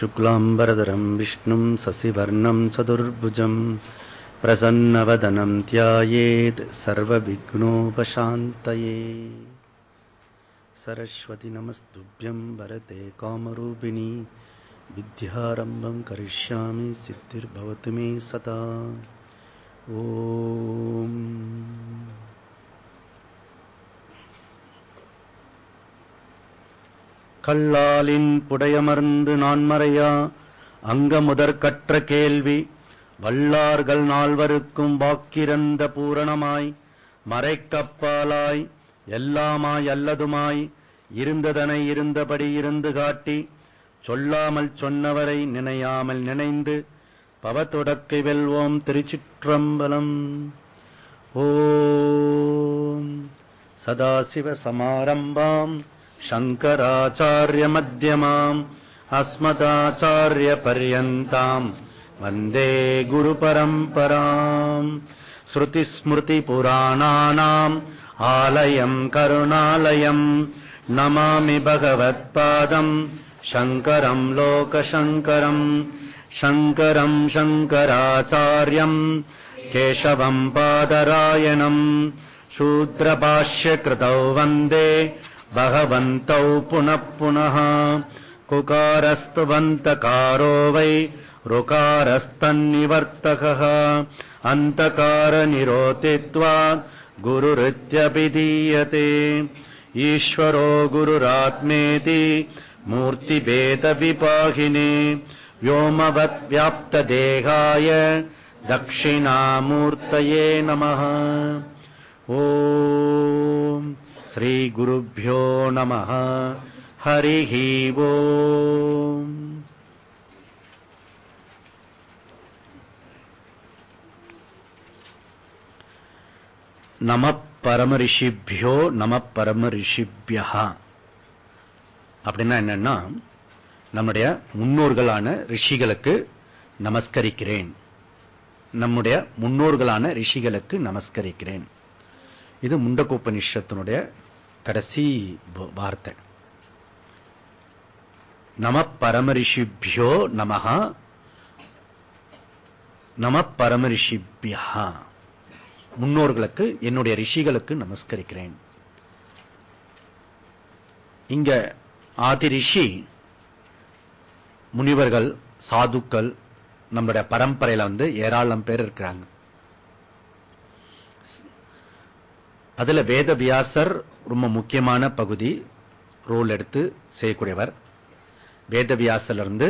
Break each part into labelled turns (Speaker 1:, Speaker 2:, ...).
Speaker 1: शुक्लाम्बरधरं विष्णु शशिवर्णं चतुर्भुजं प्रसन्नवदनं ध्यायेत् सर्वविघ्नोपशान्तये। सरस्वती नमस्तुभ्यं भरते कामरूपिणी विद्यारंभ क्या सिद्धिर्भवतु मे सता ॐ கல்லாலின் புடையமர்ந்து நான்மறையா? அங்க முதற் கற்ற கேள்வி வல்லார்கள் நால்வருக்கும் வாக்கிறந்த பூரணமாய் மறைக்கப்பாலாய் எல்லாமாய் அல்லதுமாய் இருந்ததனை இருந்தபடி இருந்து காட்டி சொல்லாமல் சொன்னவரை நினையாமல் நினைந்து பவத்தொடக்கை வெல்வோம் திருச்சிற்றம்பலம். ஓம் சதாசிவ சமாரம்பாம். शङ्कराचार्यमध्यमाम् अस्मदाचार्यपर्यन्ताम् वन्दे गुरुपरम्पराम्। श्रुतिस्मृतिपुराणानाम् आलयम् करुणालयम् नमामि भगवत्पादम् शङ्करम् लोकशङ्करम् शङ्करम् शङ्कराचार्यम् केशवम् पादरायणम् शूद्रभाष्यकृतौ वन्दे भगवन्तौ पुनः पुनः। कुकारस्तुवन्तकारो वै ऋकारस्तन्निवर्तकः। अन्तकारनिरोतित्वा गुरुरित्यभिधीयते। ईश्वरो गुरुरात्मेति मूर्तिभेदविपाहिने व्योमवद्व्याप्तदेहाय दक्षिणामूर्तये नमः। ओ श्रीगुरुभ्यो नमः हरिः ओम् நம பரம ரிஷிபியோ நம பரம ரிஷிபியா அப்படின்னா என்னன்னா நம்முடைய முன்னோர்களான ரிஷிகளுக்கு நமஸ்கரிக்கிறேன் நம்முடைய முன்னோர்களான ரிஷிகளுக்கு நமஸ்கரிக்கிறேன் இது முண்டகோப்பனிஷத்தினுடைய கடைசி வார்த்தை. நம பரமரிஷிபியோ நமகா நம பரமரிஷிபியா முன்னோர்களுக்கு என்னுடைய ரிஷிகளுக்கு நமஸ்கரிக்கிறேன். இங்க ஆதி ரிஷி முனிவர்கள் சாதுக்கள் நம்மளுடைய பரம்பரையில வந்து ஏராளம் பேர் இருக்கிறாங்க. அதுல வேத வியாசர் ரொம்ப முக்கியமான பகுதி ரோல் எடுத்து செய்யக்கூடியவர். வேத இருந்து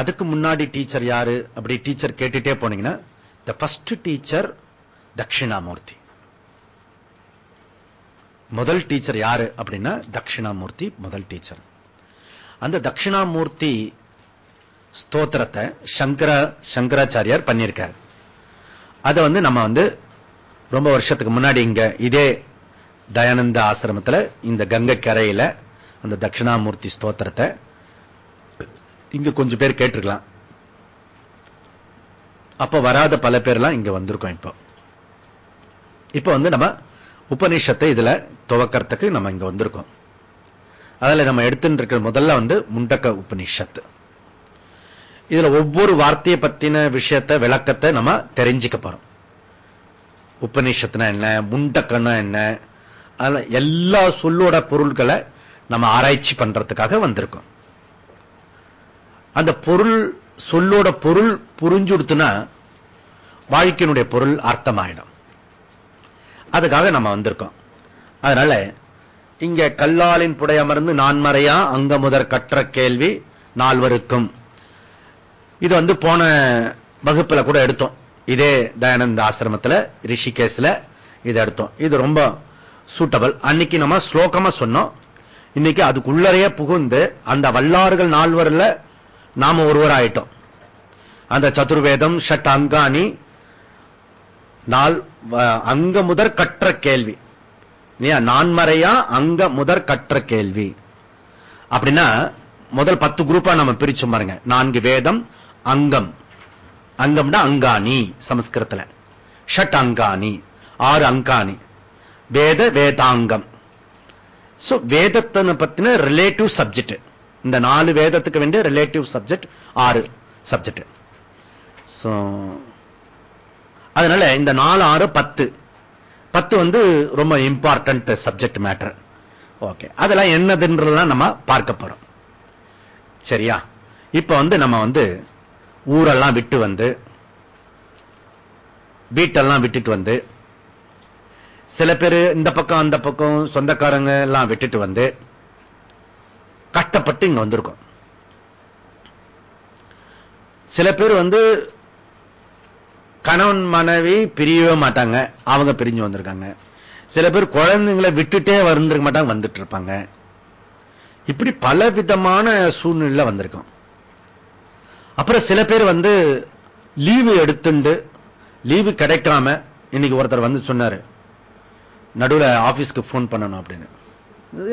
Speaker 1: அதுக்கு முன்னாடி டீச்சர் யாரு அப்படி டீச்சர் கேட்டுட்டே போனீங்கன்னா த ஃபர்ஸ்ட் டீச்சர் தட்சிணாமூர்த்தி. முதல் டீச்சர் யாரு அப்படின்னா தட்சிணாமூர்த்தி முதல் டீச்சர். அந்த தட்சிணாமூர்த்தி ஸ்தோத்திரத்தை சங்கர சங்கராச்சாரியார் பண்ணியிருக்காரு. அதை வந்து நம்ம வந்து ரொம்ப வருஷத்துக்கு முன்னாடி இங்க இதே தயானந்த ஆசிரமத்தில் இந்த கங்கை கரையில அந்த தட்சிணாமூர்த்தி ஸ்தோத்திரத்தை இங்க கொஞ்சம் பேர் கேட்டிருக்கலாம். அப்ப வராத பல பேர்லாம் இங்க வந்திருக்கோம் இப்போ. இப்ப வந்து நம்ம உபநிஷத்தை இதுல துவக்கறதுக்கு நம்ம இங்க வந்திருக்கோம். அதில் நம்ம எடுத்துட்டு இருக்கிற முதல்ல வந்து முண்டக்க உபநிஷத்து. இதுல ஒவ்வொரு வார்த்தையை பத்தின விஷயத்தை விளக்கத்தை நம்ம தெரிஞ்சுக்க போறோம். உபநிஷத்துனா என்ன முண்டக்கன்னா என்ன எல்லா சொல்லோட பொருள்களை நம்ம ஆராய்ச்சி பண்றதுக்காக வந்திருக்கோம். அந்த பொருள் சொல்லோட பொருள் புரிஞ்சுடுத்துனா வாழ்க்கையினுடைய பொருள் அர்த்தமாயிடும். அதுக்காக நம்ம வந்திருக்கோம். அதனால இங்க கல்லாலின் புடையமர்ந்து நான்மறையா அங்க முதற் கற்ற கேள்வி நால்வருக்கும். இது வந்து போன வகுப்புல கூட எடுத்தோம். இதே தயானந்த ஆசிரமத்தில் ரிஷிகேஸ்ல இது எடுத்தோம் இது ரொம்ப சூட்டபிள் அன்னைக்கு நம்ம ஸ்லோகமா சொன்னோம். இன்னைக்கு அதுக்குள்ளறைய புகுந்து அந்த வல்லார்கள் நால்வர்ல நாம ஒருவர் ஆயிட்டோம். அந்த சதுர்வேதம் ஷட் அங்காணி நாள் அங்க முதற் கற்ற கேள்வி. நான்மறையா அங்க முதற் கற்ற கேள்வி. அப்படின்னா முதல் பத்து குரூப்பா நம்ம பிரிச்சு பாருங்க. நான்கு வேதம் அங்கம். அங்கம்னா அங்காணி சமஸ்கிருதத்துல. ஷட் அங்காணி ஆறு அங்காணி. வேத வேதாங்கம். சோ வேதத்தை பத்தின ரிலேட்டிவ் சப்ஜெக்ட் இந்த நாலு வேதத்துக்கு வேண்டிய ரிலேட்டிவ் சப்ஜெக்ட் ஆறு சப்ஜெக்ட் அதனால இந்த நாலு ஆறு பத்து. பத்து வந்து ரொம்ப இம்பார்ட்டன்ட் சப்ஜெக்ட் மேட்டர் ஓகே அதெல்லாம் என்னதுன்றதெல்லாம் நம்ம பார்க்க போறோம். சரியா? இப்ப வந்து நம்ம வந்து ஊரெல்லாம் விட்டு வந்து வீட்டெல்லாம் விட்டுட்டு வந்து சில பேர் இந்த பக்கம் அந்த பக்கம் சொந்தக்காரங்க எல்லாம் விட்டுட்டு வந்து கஷ்டப்பட்டு இங்க வந்திருக்கோம். சில பேர் வந்து கணவன் மனைவி பிரியவே மாட்டாங்க அவங்க பிரிஞ்சு வந்திருக்காங்க. சில பேர் குழந்தைங்களை விட்டுட்டே வந்திருக்க மாட்டாங்க வந்துட்டு இருப்பாங்க. இப்படி பல விதமான சூழ்நிலை வந்திருக்கோம். அப்புறம் சில பேர் வந்து லீவு எடுத்துண்டு லீவு கிடைக்காம இன்னைக்கு ஒருத்தர் வந்து சொன்னாரு நடுவில் ஆபீஸ்க்கு போன் பண்ணணும் அப்படின்னு.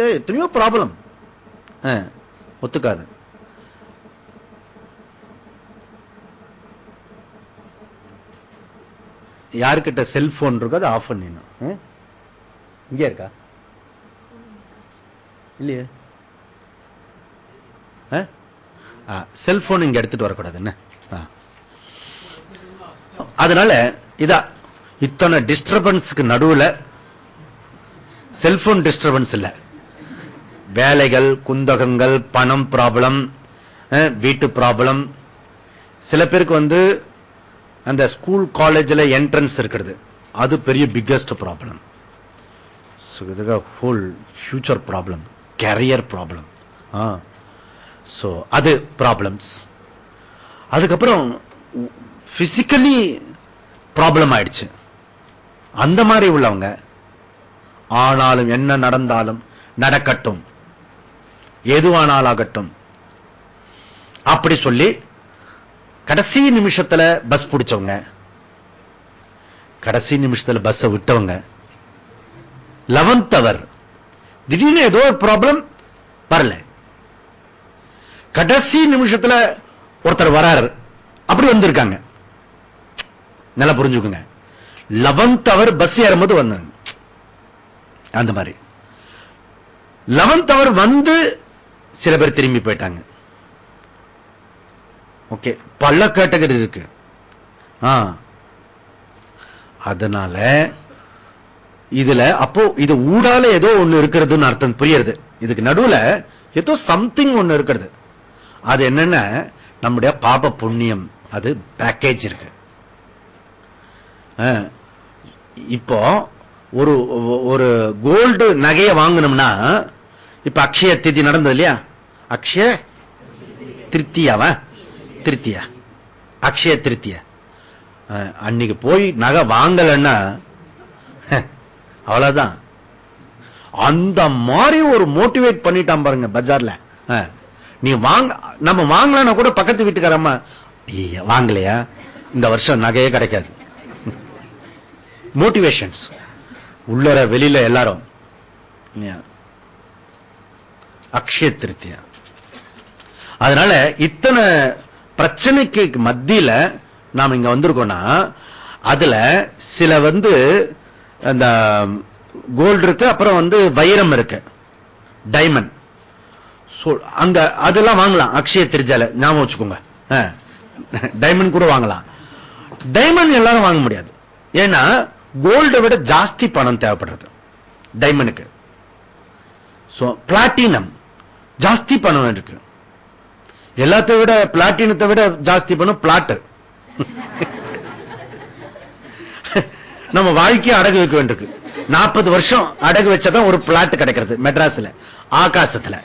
Speaker 1: ஏய், எத்தனையோ ப்ராப்ளம் ஒத்துக்காது. யாருக்கிட்ட செல்போன் இருக்கோ அதை ஆஃப் பண்ணிடணும். இங்கே இருக்கா? இல்லையே. செல்போன் இங்க எடுத்துட்டு வரக்கூடாது என்ன ஆ. அதனால இதா இத்தனை டிஸ்டர்பன்ஸ்க்கு நடுவில் செல்போன் டிஸ்டர்பன்ஸ் இல்ல. வேலைகள் குந்தகங்கள் பணம் ப்ராப்ளம் வீட்டு ப்ராப்ளம் சில பேருக்கு வந்து அந்த ஸ்கூல் காலேஜில் என்ட்ரன்ஸ் இருக்கிறது. அது பெரிய biggest problem whole future problem career problem so அது ப்ராப்ளம்ஸ் அதுக்கப்புறம் பிசிக்கலி ப்ராப்ளம் ஆயிடுச்சு. அந்த மாதிரி உள்ளவங்க ஆனாலும் என்ன நடந்தாலும் நடக்கட்டும். எதுவானாலாகட்டும். அப்படி சொல்லி கடைசி நிமிஷத்துல பஸ் பிடிச்சவங்க கடைசி நிமிஷத்துல பஸ் விட்டவங்க லெவன்த் அவர் திடீர்னு ஏதோ ஒரு ப்ராப்ளம் வரல கடைசி நிமிஷத்துல ஒருத்தர் வராரு. அப்படி வந்திருக்காங்க. நல்லா புரிஞ்சுக்குங்க. லெவன்த் அவர் பஸ் ஏறும்போது வந்தாங்க அந்த மாதிரி. லெவன்த் அவர் வந்து சில பேர் திரும்பி போயிட்டாங்க. ஓகே பல கேட்டகரி இருக்கு. அதனால இதுல அப்போ இது ஊடால ஏதோ ஒண்ணு இருக்கிறதுன்னு அர்த்தம் புரியுது இதுக்கு நடுவுல ஏதோ சம்திங் ஒண்ணு இருக்கிறது. அது என்னன்னா? நம்முடைய பாப புண்ணியம். அது பேக்கேஜ் இருக்கு. ஆ. இப்போ ஒரு ஒரு கோல்டு நகையை வாங்கணும்னா இப்ப அக்ஷய திதி நடந்தது இல்லையா? அக்ஷய திருத்தியாவா? திருத்தியா? அக்ஷய திருத்தியா? அன்னைக்கு போய் நகை வாங்கலன்னா அவ்வளவுதான். அந்த மாதிரி ஒரு மோட்டிவேட் பண்ணிட்டான் பாருங்க பஜார்ல. நீ வாங்க நம்ம வாங்கலன்னா கூட பக்கத்து வீட்டுக்காரம்மா வாங்கலையா? இந்த வருஷம் நகையே கிடைக்காது. மோட்டிவேஷன்ஸ் உள்ளர வெளியில எல்லாரும். அக்ஷய திருத்தியா. அதனால இத்தனை பிரச்சனைக்கு மத்தியில நாம் இங்க வந்திருக்கோம்னா அதுல சில வந்து அந்த கோல்டு இருக்கு அப்புறம் வந்து வைரம் இருக்கு. டைமண்ட் அங்க அதெல்லாம் வாங்கலாம். அக்ஷய திருஜால ஞாபகம் வச்சுக்கோங்க. டைமண்ட் கூட வாங்கலாம். டைமண்ட் எல்லாரும் வாங்க முடியாது. ஏன்னா கோல்டை விட ஜாஸ்தி பணம் தேவைப்படுறது. டைமண்டுக்கு. சோ பிளாட்டினம் ஜாஸ்தி பணம் இருக்கு. எல்லாத்தை விட பிளாட்டினத்தை விட ஜாஸ்தி பணம் பிளாட்டு நம்ம வாழ்க்கையை அடகு வைக்க வேண்டியிருக்கு. நாற்பது வருஷம் அடகு வச்சாதான் ஒரு பிளாட் கிடைக்கிறது மெட்ராஸ்ல ஆகாசத்துல.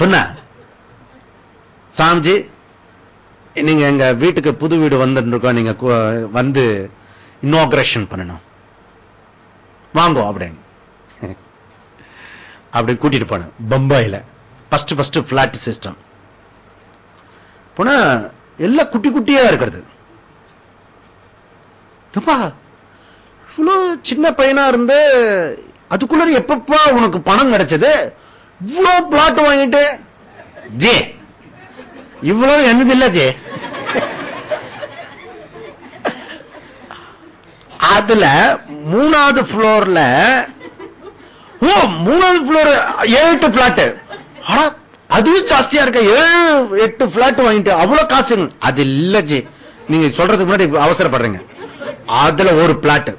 Speaker 1: சொன்ன. சாமிஜி நீங்க எங்க வீட்டுக்கு புது வீடு வந்துருக்கோம் நீங்க வந்து இன்னாகிரேஷன் பண்ணணும். வாங்கோ அப்படின்னு. அப்படி கூட்டிட்டு போன பம்பாயில. ஃபர்ஸ்ட் ஃபர்ஸ்ட் பிளாட் சிஸ்டம் போனா எல்லாம் குட்டி குட்டியா இருக்கிறது. இவ்வளவு சின்ன பையனா இருந்து அதுக்குள்ள எப்பப்பா உனக்கு பணம் கிடைச்சது? இவ்வளவு பிளாட் வாங்கிட்டு ஜே. இவ்வளவு என்னது இல்ல ஜே. அதுல மூணாவது ஃப்ளோர்ல ஓ மூணாவது ஃப்ளோர் ஏழு எட்டு பிளாட் அதுவும் ஜாஸ்தியா இருக்க. ஏழு எட்டு பிளாட் வாங்கிட்டு அவ்வளவு காசு. அது இல்ல ஜி. நீங்க சொல்றதுக்கு முன்னாடி அவசரப்படுறீங்க. அதுல ஒரு பிளாட்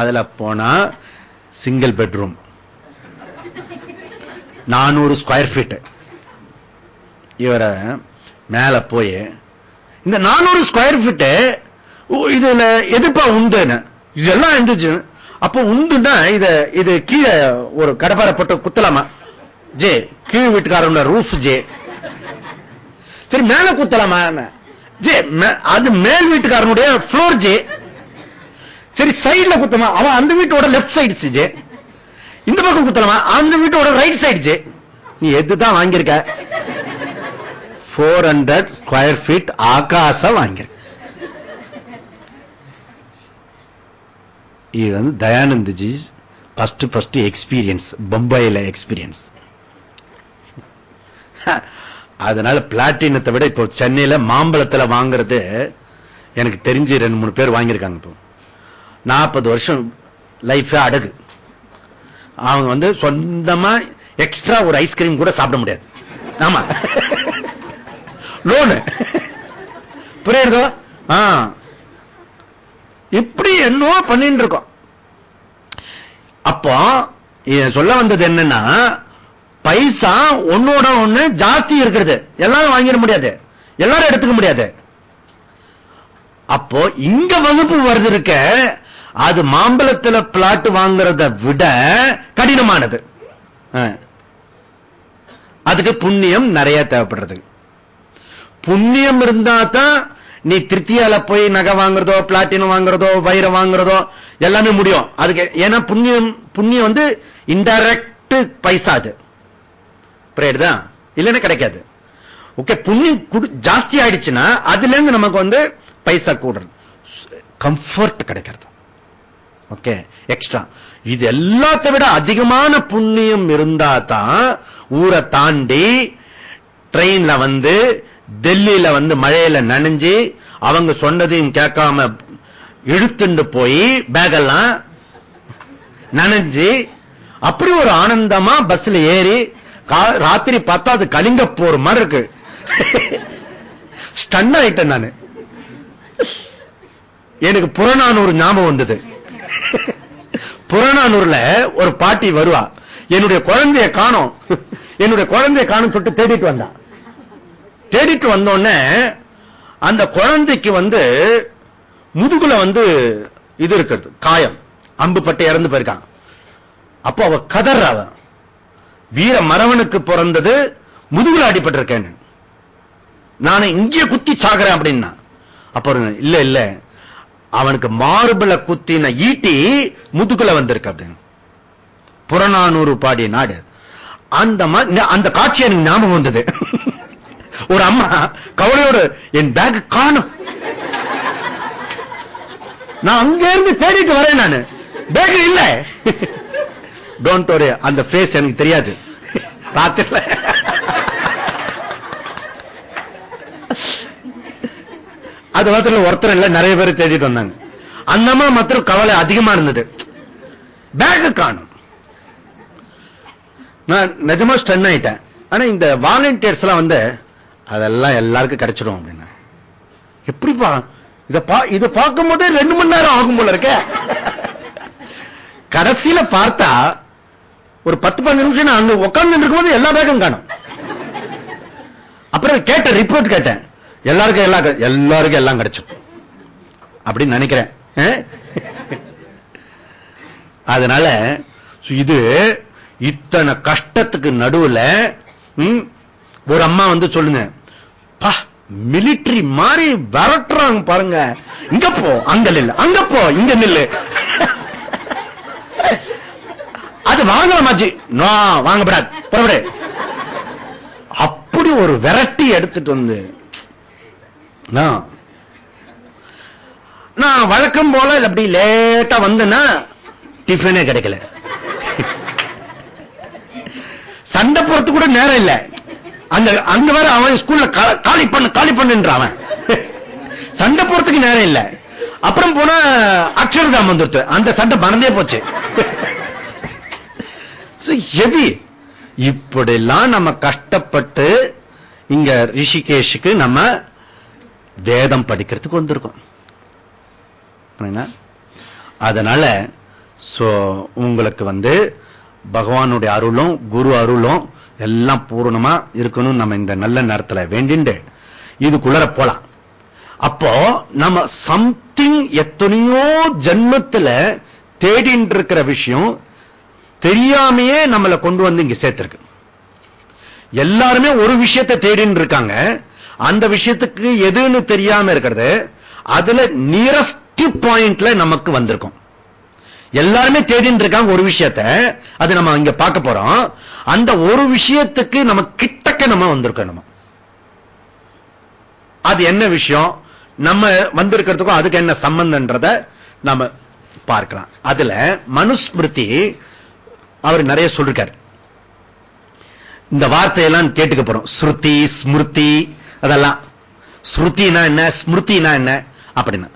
Speaker 1: அதுல போனா சிங்கிள் பெட்ரூம் நானூறு ஸ்கொயர் ஃபீட் இவர மேல போய் இந்த நானூறு ஸ்கொயர் ஃபீட் இதுல எதுப்பா உண்டுன்னு. இதெல்லாம் இருந்துச்சு. அப்போ உண்டுன்னா இத இது கீழே ஒரு கடப்பாரை போட்டு குத்தலாமா? ஜே கீழ் வீட்டுக்காரன் ரூஃப் ஜே. சரி மேல குத்தலாமா ஜே மே- அது மேல் வீட்டுக்காரனுடைய ஃப்ளோர் ஜே. சரி சைடுல குத்தமா? அவன் அந்த வீட்டோட லெஃப்ட் சைடு ஜே. இந்த பக்கம் குத்தலாமா? அந்த வீட்டோட ரைட் சைடுச்சு நீ எதுதான் வாங்கியிருக்க? ஃபோர் ஹண்ட்ரட் ஸ்கொயர் ஃபீட் ஆகாசம் வாங்கியிருக்க. இது வந்து தயானந்த்ஜி ஃபர்ஸ்ட் ஃபர்ஸ்ட் எக்ஸ்பீரியன்ஸ் பம்பாயில எக்ஸ்பீரியன்ஸ் அதனால பிளாட்டினத்தை விட இப்போ சென்னையில மாம்பழத்துல வாங்குறது எனக்கு தெரிஞ்சு ரெண்டு மூணு பேர் வாங்கியிருக்காங்க இப்போ. நாற்பது வருஷம் லைஃபே அடகு. அவங்க வந்து சொந்தமா எக்ஸ்ட்ரா ஒரு ஐஸ்கிரீம் கூட சாப்பிட முடியாது. ஆமா. லோனு புரியுறதோ இப்படி என்னவோ பண்ணிட்டு இருக்கோம். அப்போ சொல்ல வந்தது என்னன்னா பைசா ஒன்னோட ஒண்ணு ஜாஸ்தி இருக்கிறது. எல்லாரும் வாங்கிட முடியாது. எல்லாரும் எடுத்துக்க முடியாது. அப்போ இங்க வகுப்பு வருது இருக்க அது மாம்பழத்துல பிளாட் வாங்குறத விட கடினமானது. அதுக்கு புண்ணியம் நிறைய தேவைப்படுறது. புண்ணியம் இருந்தா தான் நீ திருத்தியால போய் நகை வாங்குறதோ பிளாட்டினம் வாங்குறதோ வைர வாங்குறதோ எல்லாமே முடியும். அதுக்கு ஏன்னா புண்ணியம் புண்ணியம் வந்து இன்டைரக்ட் பைசா அது. புரியுதா? இல்லைன்னா கிடைக்காது. ஓகே புண்ணியம் குடு- ஜாஸ்தி ஆயிடுச்சுன்னா அதுல இருந்து நமக்கு வந்து பைசா கூடுறது. கம்ஃபர்ட் கிடைக்கிறது. ஓகே எக்ஸ்ட்ரா இது எல்லாத்தை விட அதிகமான புண்ணியம் இருந்தா தான் ஊரை தாண்டி ட்ரெயின்ல வந்து டெல்லியில வந்து மழையில நனைஞ்சு அவங்க சொன்னதையும் கேட்காம இழுத்துண்டு போய் பேகெல்லாம் நனைஞ்சு அப்படி ஒரு ஆனந்தமா பஸ்ல ஏறி ராத்திரி பார்த்தா அது கலிங்க போற மாதிரி இருக்கு. ஸ்டன் ஆயிட்டேன் நானு. எனக்கு புறநானூறு ஞாபகம் வந்தது. புறநானூர்ல ஒரு பாட்டி வருவா. என்னுடைய குழந்தைய காணும். என்னுடைய குழந்தைய காணும் சொல்லிட்டு தேடிட்டு வந்தா. தேடிட்டு வந்தோடனே அந்த குழந்தைக்கு வந்து முதுகுல வந்து இது இருக்கிறது காயம். அம்பு பட்டு இறந்து போயிருக்கான் அப்போ அவ கதர் அவ. வீர மரவனுக்கு பிறந்தது முதுகுல அடிபட்டிருக்கேன்னு. நான் இங்கே குத்தி சாகிறேன் அப்படின்னா. அப்புறம் இல்ல இல்ல. அவனுக்கு மார்பிள குத்தின ஈட்டி முதுகுல வந்திருக்கு அப்படின்னு. புறநானூறு பாடிய நாடு. அந்த அந்த காட்சி எனக்கு ஞாபகம் வந்தது. ஒரு அம்மா கவலையோடு என் பேக் காணும். நான் அங்க இருந்து தேடிட்டு வரேன் நானு. பேக் இல்ல. டோன்ட் வரி அந்த பேஸ் எனக்கு தெரியாது. ராத்திரில அது மாத்திரம் ஒருத்தர் இல்ல நிறைய பேர் தேடிட்டு வந்தாங்க. அந்த அம்மா மாத்திரம் கவலை அதிகமா இருந்தது. பேக் காணும். நான் நிஜமா ஸ்டன் ஆயிட்டேன். ஆனா இந்த வாலண்டியர்ஸ் எல்லாம் வந்து அதெல்லாம் எல்லாருக்கும் கிடைச்சிடும் அப்படின்னா. எப்படிப்பா? இதை பா இத பார்க்கும் போதே ரெண்டு மணி நேரம் ஆகும் போல இருக்க. கடைசியில பார்த்தா ஒரு பத்து பதினஞ்சு நிமிஷம் நான் அங்க உட்கார்ந்து இருக்கும்போது எல்லா பேக்கும் காணும். அப்புறம் கேட்டேன் ரிப்போர்ட் கேட்டேன். எல்லாருக்கும் எல்லாம் எல்லாருக்கும் எல்லாம் கிடைச்சும். அப்படின்னு நினைக்கிறேன். அதனால இது இத்தனை கஷ்டத்துக்கு நடுவுல ஒரு அம்மா வந்து சொல்லுங்க பா மிலிட்டரி மாதிரி விரட்டுறாங்க பாருங்க. இங்க போ அங்க நில்லு அங்க போ இங்க நில்லு. அது வாங்கலாமாச்சு நோ வாங்கப்படாது அப்படி ஒரு விரட்டி எடுத்துட்டு வந்து நான் வழக்கம் போல அப்படி லேட்டா வந்தேன்னா டிஃபனே கிடைக்கல. சண்டை போறது கூட நேரம் இல்லை. அந்த அங்க வேற அவன் ஸ்கூல்ல காலி பண்ணு காலி பண்ணுன்ற அவன். சண்டை போறதுக்கு நேரம் இல்லை. அப்புறம் போனா அக்ஷரதாம் வந்துடுத்து. அந்த சண்டை மறந்தே போச்சு. ஹெவி இப்படிலாம் நம்ம கஷ்டப்பட்டு இங்க ரிஷிகேஷுக்கு நம்ம வேதம் படிக்கிறதுக்கு வந்திருக்கோம். அதனால சோ உங்களுக்கு வந்து பகவானுடைய அருளும் குரு அருளும் எல்லாம் பூர்ணமா இருக்கணும். நம்ம இந்த நல்ல நேரத்தில் வேண்டிண்டு இதுக்குள்ளர போலாம். அப்போ நம்ம சம்திங் எத்தனையோ ஜென்மத்துல தேடிட்டு இருக்கிற விஷயம் தெரியாமையே நம்மளை கொண்டு வந்து இங்க சேர்த்திருக்கு. எல்லாருமே ஒரு விஷயத்தை தேடின்னு இருக்காங்க அந்த விஷயத்துக்கு எதுன்னு தெரியாம இருக்கிறது அதுல நியரஸ்ட் பாயிண்ட்ல நமக்கு வந்திருக்கும். எல்லாருமே தேடிட்டு இருக்காங்க ஒரு விஷயத்தை அது நம்ம இங்க பார்க்க போறோம். அந்த ஒரு விஷயத்துக்கு நம்ம கிட்டக்க நம்ம வந்திருக்கோம் நம்ம. அது என்ன விஷயம்? நம்ம வந்திருக்கிறதுக்கும் அதுக்கு என்ன சம்பந்தன்றத நம்ம பார்க்கலாம். அதுல மனுஸ்மிருதி அவர் நிறைய சொல்லிருக்காரு. இந்த வார்த்தையெல்லாம் கேட்டுக்க போறோம். ஸ்ருதி ஸ்மிருதி அதெல்லாம். ஸ்ருத்தினா என்ன ஸ்மிருதினா என்ன? அப்படின்னு.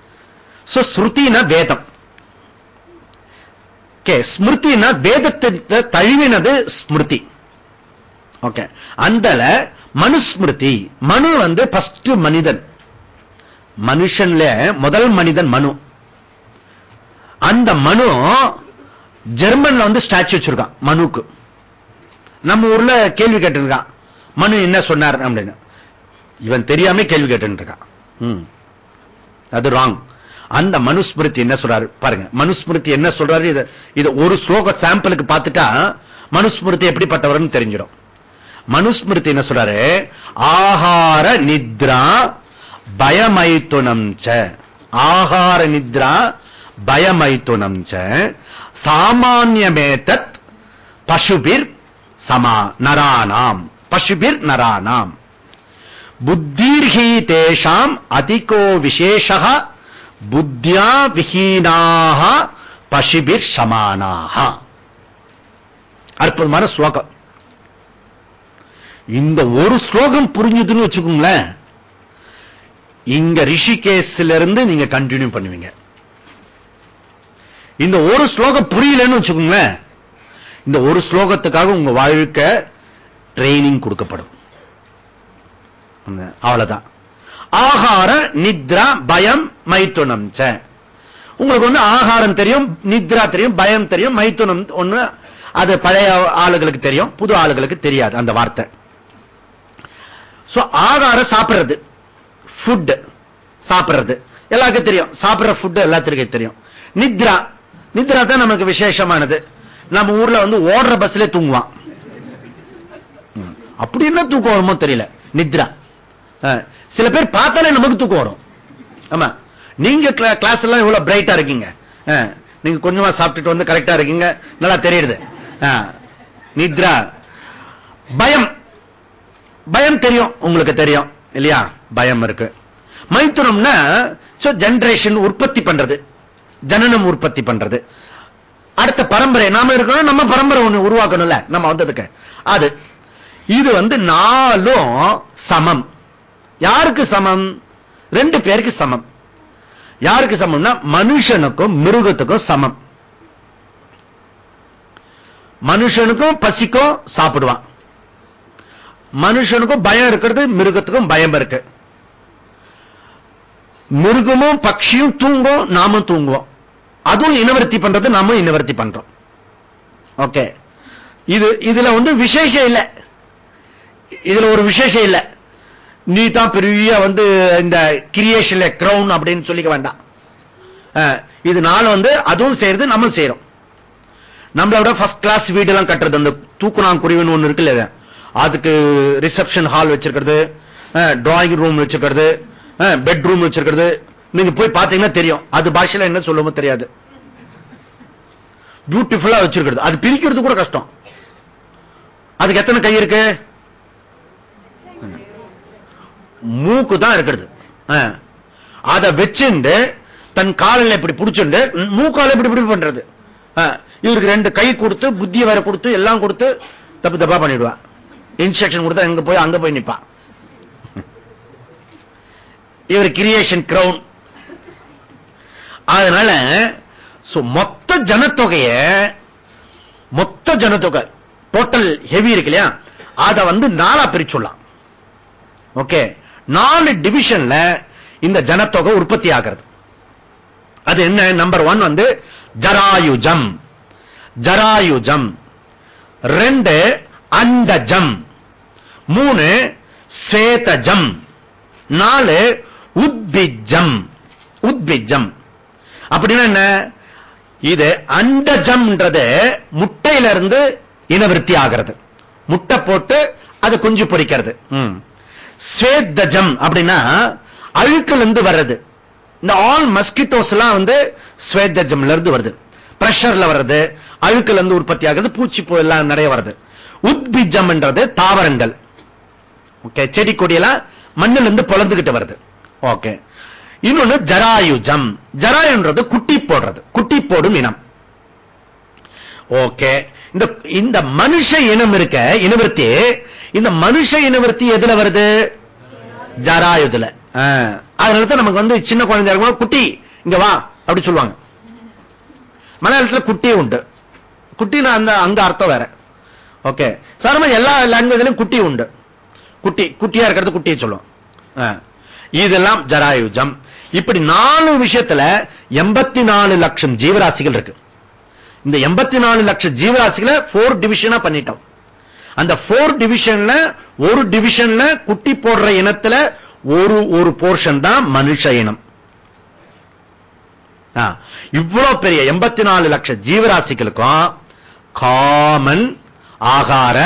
Speaker 1: சோ ஸ்ருதினா வேதம். ஓகே வேதத்தை தழுவினது ஸ்மிருதி. ஓகே அந்தல மனுஸ்மிருதி. மனு வந்து பஸ்ட் மனிதன். மனுஷன்ல முதல் மனிதன் மனு. அந்த மனு ஜெர்மன்ல வந்து ஸ்டாச்சு வச்சிருக்கான் மனுக்கு. நம்ம ஊர்ல கேள்வி கேட்டிருக்கான் மனு என்ன சொன்னார் அப்படின்னு. இவன் தெரியாம கேள்வி கேட்டு இருக்கான். அது ராங் அந்த மனுஸ்மிருதி என்ன சொல்றாரு? பாருங்க மனுஸ்மிருதி என்ன சொல்றாரு? இது ஒரு ஸ்லோக சாம்பிளுக்கு பார்த்துட்டா மனுஸ்மிருதி எப்படிப்பட்டவர்னு தெரிஞ்சிடும். மனுஸ்மிருதி என்ன சொல்றாரு? ஆகார நித்ரா பயமைத்துனம் ச ஆகார நித்ரா பயமைத்துனம் ச சாமான்யமேதத் பசுபிர் சமா நரானாம். பசுபிர் நரானாம். புத்திர்ஹி தேஷாம் அதிகோ விசேஷ புத்தியா விஹீனாக பசிபிர் சமானாக அற்புதமான ஸ்லோகம். இந்த ஒரு ஸ்லோகம் புரிஞ்சுதுன்னு வச்சுக்கோங்களேன். இங்க ரிஷிகேஸ்ல இருந்து நீங்க கண்டினியூ பண்ணுவீங்க. இந்த ஒரு ஸ்லோகம் புரியலன்னு வச்சுக்கோங்களேன். இந்த ஒரு ஸ்லோகத்துக்காக உங்க வாழ்க்கை ட்ரைனிங் கொடுக்கப்படும். அவ்வளவுதான். ஆகார நித்ரா பயம் மைத்துனம் உங்களுக்கு வந்து ஆகாரம் தெரியும் நித்ரா தெரியும் பயம் தெரியும் மைத்துனம் ஒண்ணு அது பழைய ஆளுகளுக்கு தெரியும் புது ஆளுகளுக்கு தெரியாது அந்த வார்த்தை. சோ ஆகாரம் சாப்பிடுறது. ஃபுட் சாப்பிடுறது. எல்லாருக்கும் தெரியும். சாப்பிடுற ஃபுட் எல்லாத்திற்கும் தெரியும். நித்ரா. நித்ரா தான் நமக்கு விசேஷமானது. நம்ம ஊர்ல வந்து ஓடுற பஸ்ல தூங்குவான். அப்படி என்ன தூக்கம் வருமோ தெரியல. நித்ரா. சில பேர் பார்த்தாலே நமக்கு தூக்கம் வரும். ஆமா. நீங்க கிளாஸ் எல்லாம் இவ்வளவு பிரைட்டா இருக்கீங்க. நீங்க கொஞ்சமா சாப்பிட்டுட்டு வந்து கரெக்டா இருக்கீங்க. நல்லா தெரியுது. நித்ரா. பயம். பயம் தெரியும். உங்களுக்கு தெரியும். இல்லையா? பயம் இருக்கு. மைத்துனம்னா ஜெனரேஷன் உற்பத்தி பண்றது. ஜனனம் உற்பத்தி பண்றது. அடுத்த பரம்பரை நாம இருக்கணும் நம்ம பரம்பரை ஒண்ணு உருவாக்கணும்ல. நம்ம வந்ததுக்கு. அது. இது வந்து நாலும் சமம். யாருக்கு சமம்? ரெண்டு பேருக்கு சமம். யாருக்கு சமம்னா மனுஷனுக்கும் மிருகத்துக்கும் சமம். மனுஷனுக்கும் பசிக்கும் சாப்பிடுவான். மனுஷனுக்கும் பயம் இருக்கிறது மிருகத்துக்கும் பயம் இருக்கு. மிருகமும் பட்சியும் தூங்கும் நாமும் தூங்குவோம். அதுவும் இனவர்த்தி பண்றது நாமும் இனவர்த்தி பண்றோம். ஓகே இது இதுல வந்து விசேஷம் இல்ல. இதுல ஒரு விசேஷம் இல்ல. நீ தான் பெரிய வந்து இந்த கிரியேஷன்ல கிரவுன் அப்படின்னு சொல்லிக்க வேண்டாம். அஹ், இது நாள் வந்து அதுவும் செய்யறது நம்ம செய்யறோம். நம்மளோட ஃபர்ஸ்ட் கிளாஸ் வீடு எல்லாம் கட்டுறது அந்த தூக்குனாங்குருவின்னு ஒண்ணு இருக்குல்ல அதுக்கு ரிசப்ஷன் ஹால் வச்சிருக்கிறது டிராயிங் ரூம் வச்சிருக்கிறது பெட்ரூம் வச்சிருக்கிறது. நீங்க போய் பாத்தீங்கன்னா தெரியும். அது பாஷையில என்ன சொல்லுமோ தெரியாது. பியூட்டிஃபுல்லா வச்சிருக்கிறது. அது பிரிக்கிறது கூட கஷ்டம். அதுக்கு எத்தனை கை இருக்கு? மூக்கு தான் இருக்கிறது அதை வச்சுண்டு தன் காலில் இப்படி பிடிச்சுண்டு மூக்கால இப்படி இப்படி பண்றது. இவருக்கு ரெண்டு கை கொடுத்து புத்திய வேற கொடுத்து எல்லாம் கொடுத்து தப்பு தப்பா பண்ணிடுவான் இன்ஸ்ட்ரக்ஷன் கொடுத்தா எங்க போய் அங்க போய் நிப்பான் இவர் கிரியேஷன் கிரவுன் அதனால மொத்த ஜனத்தொகைய மொத்த ஜனத்தொகை டோட்டல் ஹெவி இருக்கு இல்லையா? அதை வந்து நாலா பிரிச்சுடலாம். ஓகே நாலு டிவிஷன்ல இந்த ஜனத்தொகை உற்பத்தி ஆகிறது. அது என்ன? நம்பர் ஒன் வந்து ஜராயுஜம். ஜராயுஜம். ரெண்டு அண்டஜம் மூணு ஸ்வேதஜம் நாலு உத்பிஜம். உத்பிஜம். அப்படின்னா என்ன? இது அண்டஜம்ன்றது முட்டையில இருந்து இனவிருத்தி ஆகிறது. முட்டை போட்டு அது குஞ்சு பொறிக்கிறது. ஸ்வேதஜம் அப்படின்னா அழுக்குல இருந்து வர்றது. இந்த ஆல் மஸ்கிட்டோஸ் எல்லாம் வந்து ஸ்வேதஜம்ல இருந்து வருது. பிரஷர்ல வர்றது அழுக்குல இருந்து உற்பத்தி ஆகுது பூச்சி போ- எல்லாம் நிறைய வருது உத்பிஜம்ன்றது தாவரங்கள். ஓகே செடி கொடியெல்லாம் மண்ணில் இருந்து பொழந்துகிட்டு வருது. ஓகே இன்னொன்னு ஜராயுஜம். ஜராயுன்றது குட்டி போடுறது. குட்டி போடும் இனம். ஓகே இந்த இந்த மனுஷ இனம் இருக்க இனவருத்தி இந்த மனுஷ இனவர்த்தி எதுல வருது? ஜராயுதுல. ஆ. அதனால நமக்கு வந்து சின்ன குழந்தையா இருக்கும் குட்டி இங்க வா அப்படி சொல்லுவாங்க. மலையாளத்துல குட்டி உண்டு. குட்டினா அந்த அங்க அர்த்தம் வேற. ஓகே. சாதாரண எல்லா லாங்குவேஜ்லயும் குட்டி உண்டு. குட்டி குட்டியா இருக்கிறது குட்டியை சொல்லுவோம். இதெல்லாம் ஜராயுஜம். இப்படி நாலு விஷயத்துல எண்பத்தி நாலு லட்சம் ஜீவராசிகள் இருக்கு. இந்த எண்பத்தி நாலு லட்சம் ஜீவராசிகளை போர் டிவிஷனா பண்ணிட்டோம். அந்த போர் டிவிஷன்ல ஒரு டிவிஷன்ல குட்டி போடுற இனத்துல ஒரு ஒரு போர்ஷன் தான் மனுஷ இனம். இவ்வளவு பெரிய எண்பத்தி நாலு லட்சம் ஜீவராசிகளுக்கும் காமன் ஆகார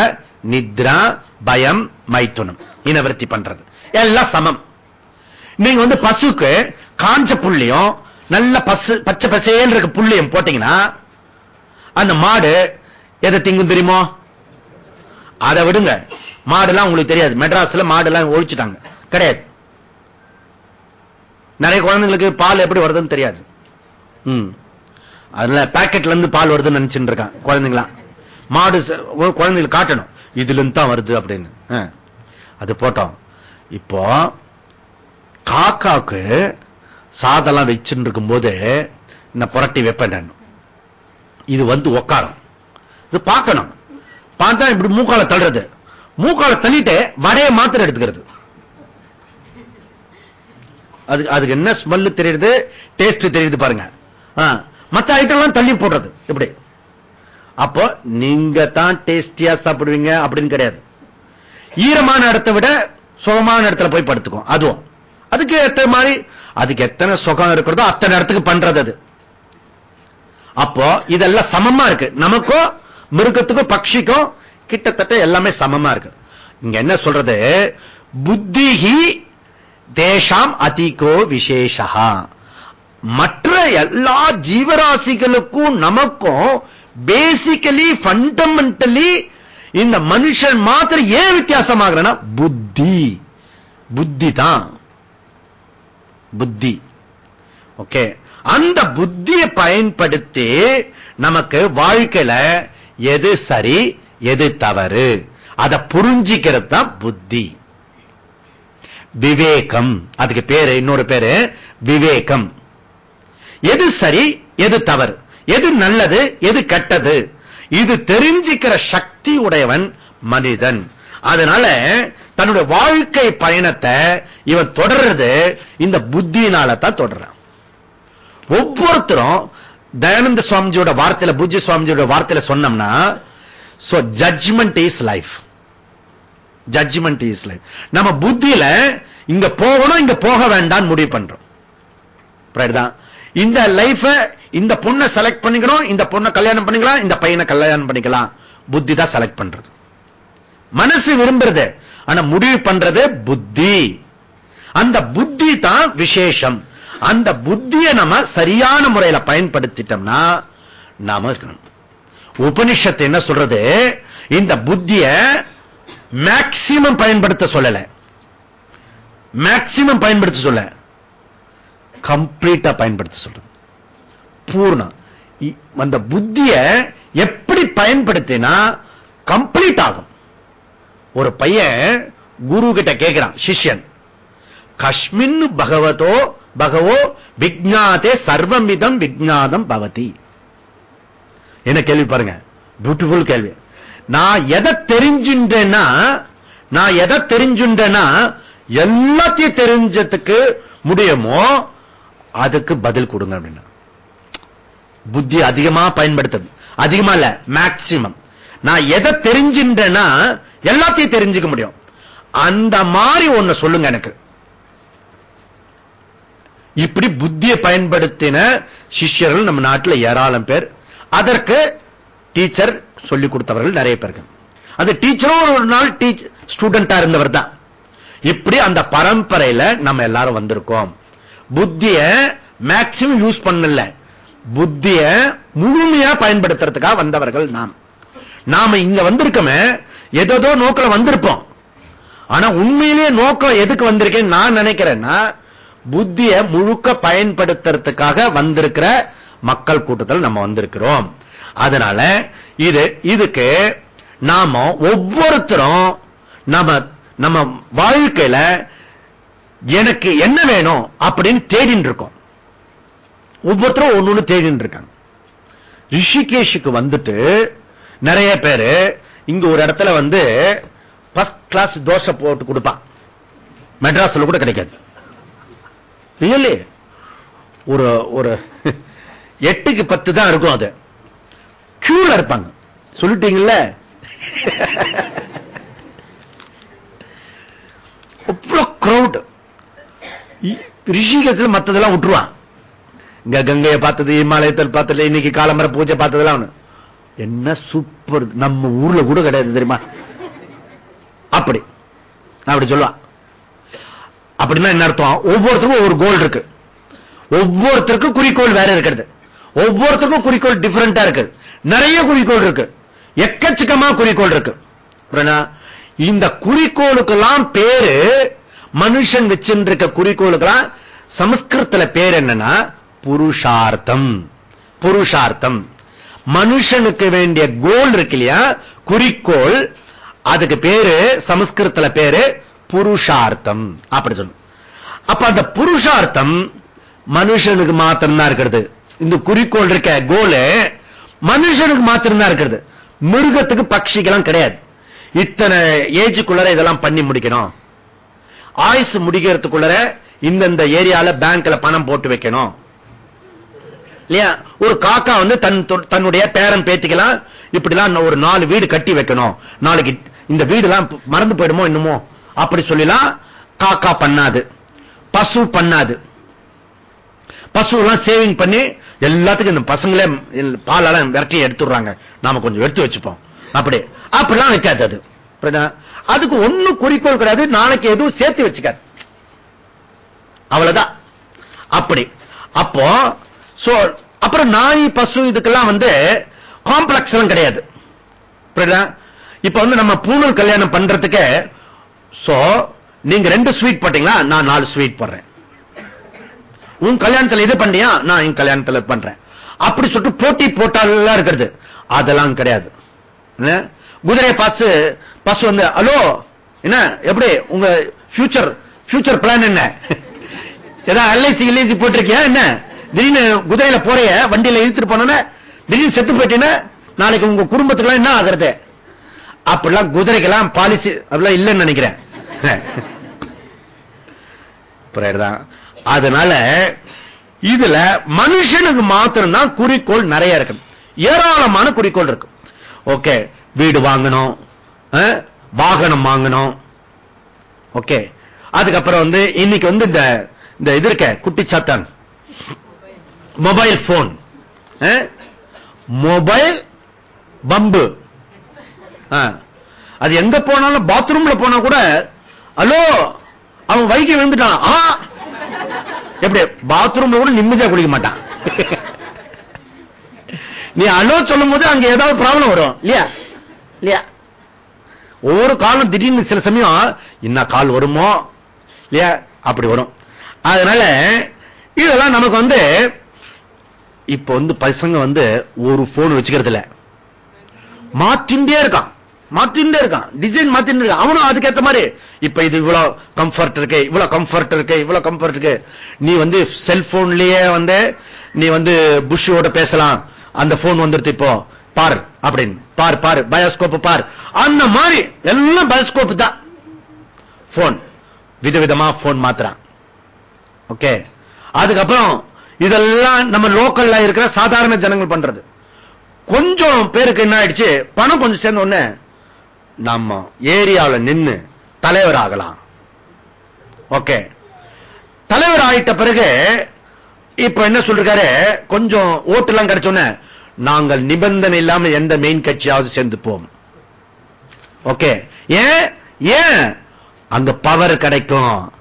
Speaker 1: நித்ரா பயம் மைத்துனம் இனவிருத்தி பண்றது. எல்லாம் சமம். நீங்க வந்து பசுக்கு காஞ்ச புள்ளியும் நல்ல பசு பச்சை பசேல் இருக்க புள்ளியும் போட்டீங்கன்னா அந்த மாடு எதை திங்கும் தெரியுமோ? அதை விடுங்க. மாடுலாம் உங்களுக்கு தெரியாது. மெட்ராஸ்ல மாடுலாம் ஒழிச்சிட்டாங்க. கிடையாது. நிறைய குழந்தைங்களுக்கு பால் எப்படி வருதுன்னு தெரியாது. ம். அதுல பேக்கெட்ல இருந்து பால் வருதுன்னு நினைச்சுட்டு இருக்கான் குழந்தைங்களா மாடு ச- குழந்தைங்களுக்கு காட்டணும். இதுல இருந்து தான் வருது அப்படின்னு. ஆ. அது போட்டோம். இப்போ காக்காக்கு சாதெல்லாம் வச்சுட்டு இருக்கும்போது நான் புரட்டி வைப்பேன் நான். இது வந்து உக்காரம். இது பார்க்கணும். பார்த்தா இப்படி மூக்கால தள்ளுறது. மூக்கால தள்ளிட்டு வடைய மாத்திரம் எடுத்துக்கிறது. அது அதுக்கு என்ன ஸ்மெல் தெரியுது? டேஸ்ட் தெரியுது பாருங்க. மற்ற மத்த ஐட்டம் எல்லாம் தள்ளி போடுறது. இப்படி. அப்போ நீங்க தான் டேஸ்டியா சாப்பிடுவீங்க அப்படின்னு கிடையாது. ஈரமான இடத்தை விட சுகமான இடத்துல போய் படுத்துக்கும். அதுவும். அதுக்கு ஏத்த மாதிரி அதுக்கு எத்தனை சுகம் இருக்கிறதோ அத்தனை இடத்துக்கு பண்றது அது. அப்போ இதெல்லாம் சமமா இருக்கு. நமக்கும் மிருகத்துக்கும் பட்சிக்கும் கிட்டத்தட்ட எல்லாமே சமமா இருக்கு. இங்க என்ன சொல்றது? புத்திஹி தேஷாம் அதிகோ விசேஷா மற்ற எல்லா ஜீவராசிகளுக்கும் நமக்கும் பேசிக்கலி ஃபண்டமெண்டலி இந்த மனுஷன் மாத்திரம் ஏன் வித்தியாசமாகிறனா புத்தி. புத்தி தான் புத்தி. ஓகே அந்த புத்தியை பயன்படுத்தி நமக்கு வாழ்க்கையில எது சரி எது தவறு அதை புரிஞ்சிக்கிறது தான் புத்தி. விவேகம். அதுக்கு பேரு இன்னொரு பேரு விவேகம். எது சரி எது தவறு எது நல்லது எது கெட்டது இது தெரிஞ்சுக்கிற சக்தி உடையவன் மனிதன். அதனால தன்னுடைய வாழ்க்கை பயணத்தை இவன் தொடர்றது இந்த புத்தியினால தான் தொடர்றான். ஒவ்வொருத்தரும் தயானந்த சுவாமிஜியோட வார்த்தையில பூஜ்ய சுவாமிஜியோட வார்த்தையில சொன்னோம்னா so judgment is life judgment is life நம்ம புத்தியில இங்க போகணும் இங்க போக வேண்டாம்னு முடிவு பண்றோம். இந்த லைஃப இந்த பொண்ணை செலக்ட் பண்ணிக்கணும் இந்த பொண்ணை கல்யாணம் பண்ணிக்கலாம் இந்த பையனை கல்யாணம் பண்ணிக்கலாம். புத்தி தான் செலக்ட் பண்றது. மனசு விரும்புறது ஆனா முடிவு பண்றது புத்தி. அந்த புத்தி தான் விசேஷம். அந்த புத்தியை நம்ம சரியான முறையில பயன்படுத்திட்டோம்னா நாம இருக்கணும். உபனிஷத்து என்ன சொல்றது? இந்த புத்திய மேக்சிமம் பயன்படுத்த சொல்லல. மேக்சிமம் பயன்படுத்த சொல்ல. கம்ப்ளீட்டா பயன்படுத்த சொல்றது. பூர்ணம் அந்த புத்திய எப்படி பயன்படுத்தினா கம்ப்ளீட் ஆகும். ஒரு பையன் குரு கிட்ட கேட்கிறான் சிஷ்யன் கஷ்மின் பகவதோ பகவோ விஜ்ஞாதே சர்வமிதம் விஜ்ஞாதம் பவதி. என்ன கேள்வி பாருங்க. பியூட்டிஃபுல் கேள்வி. நான் எதை தெரிஞ்சுட்டேன்னா நான் எதை தெரிஞ்சுட்டேன்னா எல்லாத்தையும் தெரிஞ்சதுக்கு முடியுமோ அதுக்கு பதில் கொடுங்க அப்படின்னா. புத்தி அதிகமா பயன்படுத்துது. அதிகமா இல்ல மேக்சிமம் நான் எதை தெரிஞ்சுட்டேன்னா எல்லாத்தையும் தெரிஞ்சுக்க முடியும். அந்த மாதிரி ஒண்ணு சொல்லுங்க எனக்கு. இப்படி புத்தியை பயன்படுத்தின சிஷ்யர்கள் நம்ம நாட்டில் ஏராளம் பேர். அதற்கு டீச்சர் சொல்லிக் கொடுத்தவர்கள் நிறைய பேர்கள் அது டீச்சரும் ஒரு நாள் டீச் ஸ்டூடெண்டா இருந்தவர் தான். இப்படி அந்த பரம்பரையில நம்ம எல்லாரும் வந்திருக்கோம். புத்திய மேக்சிமம் யூஸ் பண்ணல. புத்திய முழுமையா பயன்படுத்துறதுக்காக வந்தவர்கள் நாம். நாம இங்க வந்திருக்கோமே ஏதோ நோக்கில் வந்திருப்போம். ஆனா உண்மையிலேயே நோக்கம் எதுக்கு வந்திருக்கேன் நான் நினைக்கிறேன்னா புத்திய முழுக்க பயன்படுத்துறதுக்காக வந்திருக்கிற மக்கள் கூட்டத்தில் நம்ம வந்திருக்கிறோம். அதனால இது இதுக்கு நாம ஒவ்வொருத்தரும் நம்ம நம்ம வாழ்க்கையில எனக்கு என்ன வேணும் அப்படின்னு தேடின்னு இருக்கோம். ஒவ்வொருத்தரும் ஒண்ணு தேடின்னு இருக்காங்க. ரிஷிகேஷுக்கு வந்துட்டு நிறைய பேரு இங்க ஒரு இடத்துல வந்து ஃபர்ஸ்ட் கிளாஸ் தோசை போட்டு கொடுப்பான் மெட்ராஸ்ல கூட கிடைக்காது. ரியலி ஒரு ஒரு எட்டுக்கு பத்து தான் இருக்கும் அது. கியூல இருப்பாங்க. சொல்லிட்டீங்கல்ல? அவ்வளவு கிரௌட் ரிஷிகேசில் மத்ததெல்லாம் விட்டுருவான். இங்க கங்கையை பார்த்தது இமாலயத்தில் பார்த்தது இன்னைக்கு காலம்பர பூஜை பார்த்ததெல்லாம் ஒண்ணு. என்ன சூப்பர் நம்ம ஊர்ல கூட கிடையாது தெரியுமா? அப்படி. அப்படி சொல்லுவான். அப்படின்னா என்ன அர்த்தம்? ஒவ்வொருத்தருக்கும் ஒரு கோல் இருக்கு. ஒவ்வொருத்தருக்கும் குறிக்கோள் வேற இருக்கிறது. ஒவ்வொருத்தருக்கும் குறிக்கோள் டிஃபரெண்டா இருக்கு நிறைய குறிக்கோள் இருக்கு. எக்கச்சக்கமா குறிக்கோள் இருக்கு. இந்த குறிக்கோளுக்கெல்லாம் பேரு மனுஷன் வச்சிருக்க குறிக்கோளுக்கெல்லாம் சமஸ்கிருத்துல பேர் என்னன்னா புருஷார்த்தம். புருஷார்த்தம். மனுஷனுக்கு வேண்டிய கோல் இருக்கு இல்லையா? குறிக்கோள். அதுக்கு பேரு சமஸ்கிருதத்துல பேரு புருஷார்த்தம். அப்படி சொல்லு. அப்ப அந்த புருஷார்த்தம் மனுஷனுக்கு மாத்திரம் தான் இருக்கிறது. இந்த குறிக்கோள் இருக்க கோலு மனுஷனுக்கு மாத்திரம் தான் இருக்கிறது. மிருகத்துக்கு பட்சிக்கெல்லாம் கிடையாது. இத்தனை ஏஜுக்குள்ளர இதெல்லாம் பண்ணி முடிக்கணும். ஆயுசு முடிக்கிறதுக்குள்ளர இந்தந்த ஏரியால பேங்க்ல பணம் போட்டு வைக்கணும். இல்லையா? ஒரு காக்கா வந்து தன் தன்னுடைய பேரன் பேத்திக்கலாம் இப்படிலாம் ஒரு நாலு வீடு கட்டி வைக்கணும். நாளைக்கு இந்த வீடு எல்லாம் மறந்து போயிடுமோ இன்னுமோ? அப்படி சொல்லலாம் காக்கா பண்ணாது பசு பண்ணாது. பசு எல்லாம் சேவிங் பண்ணி எல்லாத்துக்கும் இந்த பசங்களே பாலெல்லாம் விரட்டி எடுத்துடுறாங்க. நாம கொஞ்சம் எடுத்து வச்சுப்போம். அப்படி. அப்படிலாம் வைக்காது அது. அதுக்கு ஒண்ணு குறிக்கோள் கிடையாது. நாளைக்கு எதுவும் சேர்த்து வச்சுக்காது. அவ்வளவுதான். அப்படி. அப்போ சோ அப்புறம் நாய் பசு இதுக்கெல்லாம் வந்து காம்ப்ளெக்ஸ் எல்லாம் கிடையாது. இப்ப வந்து நம்ம பூணூல் கல்யாணம் பண்றதுக்கு சோ நீங்க ரெண்டு ஸ்வீட் போட்டீங்களா நான் நாலு ஸ்வீட் போடுறேன். உன் கல்யாணத்துல இது பண்ணியா? நான் என் கல்யாணத்துல பண்றேன். அப்படி சொல்லிட்டு போட்டி போட்டாலாம் இருக்கிறது. அதெல்லாம் கிடையாது. குதிரையை பார்த்து பசு வந்து ஹலோ என்ன எப்படி? உங்க ஃபியூச்சர் ஃபியூச்சர் பிளான் என்ன? ஏதாவது எல்ஐசி எல்ஐசி போட்டிருக்கியா? என்ன? திடீர்னு குதிரையில போறைய வண்டியில இழுத்துட்டு போன திடீர்னு செத்து போயிட்டீங்கன்னா நாளைக்கு உங்க குடும்பத்துக்கு என்ன ஆகுறது? அப்படிலாம் குதிரைக்கெல்லாம் பாலிசி அப்படிலாம் இல்லைன்னு நினைக்கிறேன். அதனால இதுல மனுஷனுக்கு மாத்திரம் தான் குறிக்கோள் நிறைய இருக்கு. ஏராளமான குறிக்கோள் இருக்கு. ஓகே வீடு வாங்கணும் வாகனம் வாங்கணும். ஓகே. அதுக்கப்புறம் வந்து இன்னைக்கு வந்து இந்த இந்த இது இருக்க குட்டி சாத்தான். மொபைல் போன் மொபைல் பம்பு. அது எங்க போனாலும் பாத்ரூம்ல போனா கூட ஹலோ அவன் வைக்க விழுந்துட்டான் ஆ. எப்படி? பாத்ரூம்ல கூட நிம்மதியா குடிக்க மாட்டான். நீ அலோ சொல்லும் போது அங்க ஏதாவது ப்ராப்ளம் வரும். இல்லையா? இல்லையா? ஒவ்வொரு காலம் திடீர்னு சில சமயம் என்ன கால் வருமோ? இல்லையா? அப்படி வரும். அதனால இதெல்லாம் நமக்கு வந்து இப்ப வந்து பசங்க வந்து ஒரு போன் வச்சுக்கிறது இல்ல மாத்திண்டே இருக்கான். மாத்திண்டே இருக்கான். டிசைன் மாத்திண்டே இருக்கான். அவனும் அதுக்கேத்த மாதிரி இப்ப இது இவ்வளவு கம்ஃபர்ட் இருக்கு இவ்வளவு கம்ஃபர்ட் இருக்கு இவ்வளவு கம்ஃபர்ட் இருக்கு. நீ வந்து செல்போன்லயே வந்து நீ வந்து புஷ்ஷோட பேசலாம். அந்த போன் வந்துருது இப்போ. பார் அப்படின்னு. பார் பார். பயோஸ்கோப் பார். அந்த மாதிரி எல்லாம் பயோஸ்கோப் தான். போன் விதவிதமா போன் மாத்துறான். ஓகே அதுக்கப்புறம் இதெல்லாம் நம்ம லோக்கல்ல இருக்கிற சாதாரண ஜனங்கள் பண்றது. கொஞ்சம் பேருக்கு என்ன ஆயிடுச்சு? பணம் கொஞ்சம் சேர்ந்த உடனே நம்ம ஏரியாவில் நின்னு தலைவர் ஆகலாம் ஓகே தலைவர் ஆயிட்ட பிறகு இப்ப என்ன சொல்றாரு கொஞ்சம் ஓட்டு எல்லாம் கிடைச்சோன்னே நாங்கள் நிபந்தனை இல்லாம எந்த மெயின் கட்சியாவது சேர்ந்துப்போம். ஓகே ஏன்? ஏன்? அங்க பவர் கிடைக்கும்.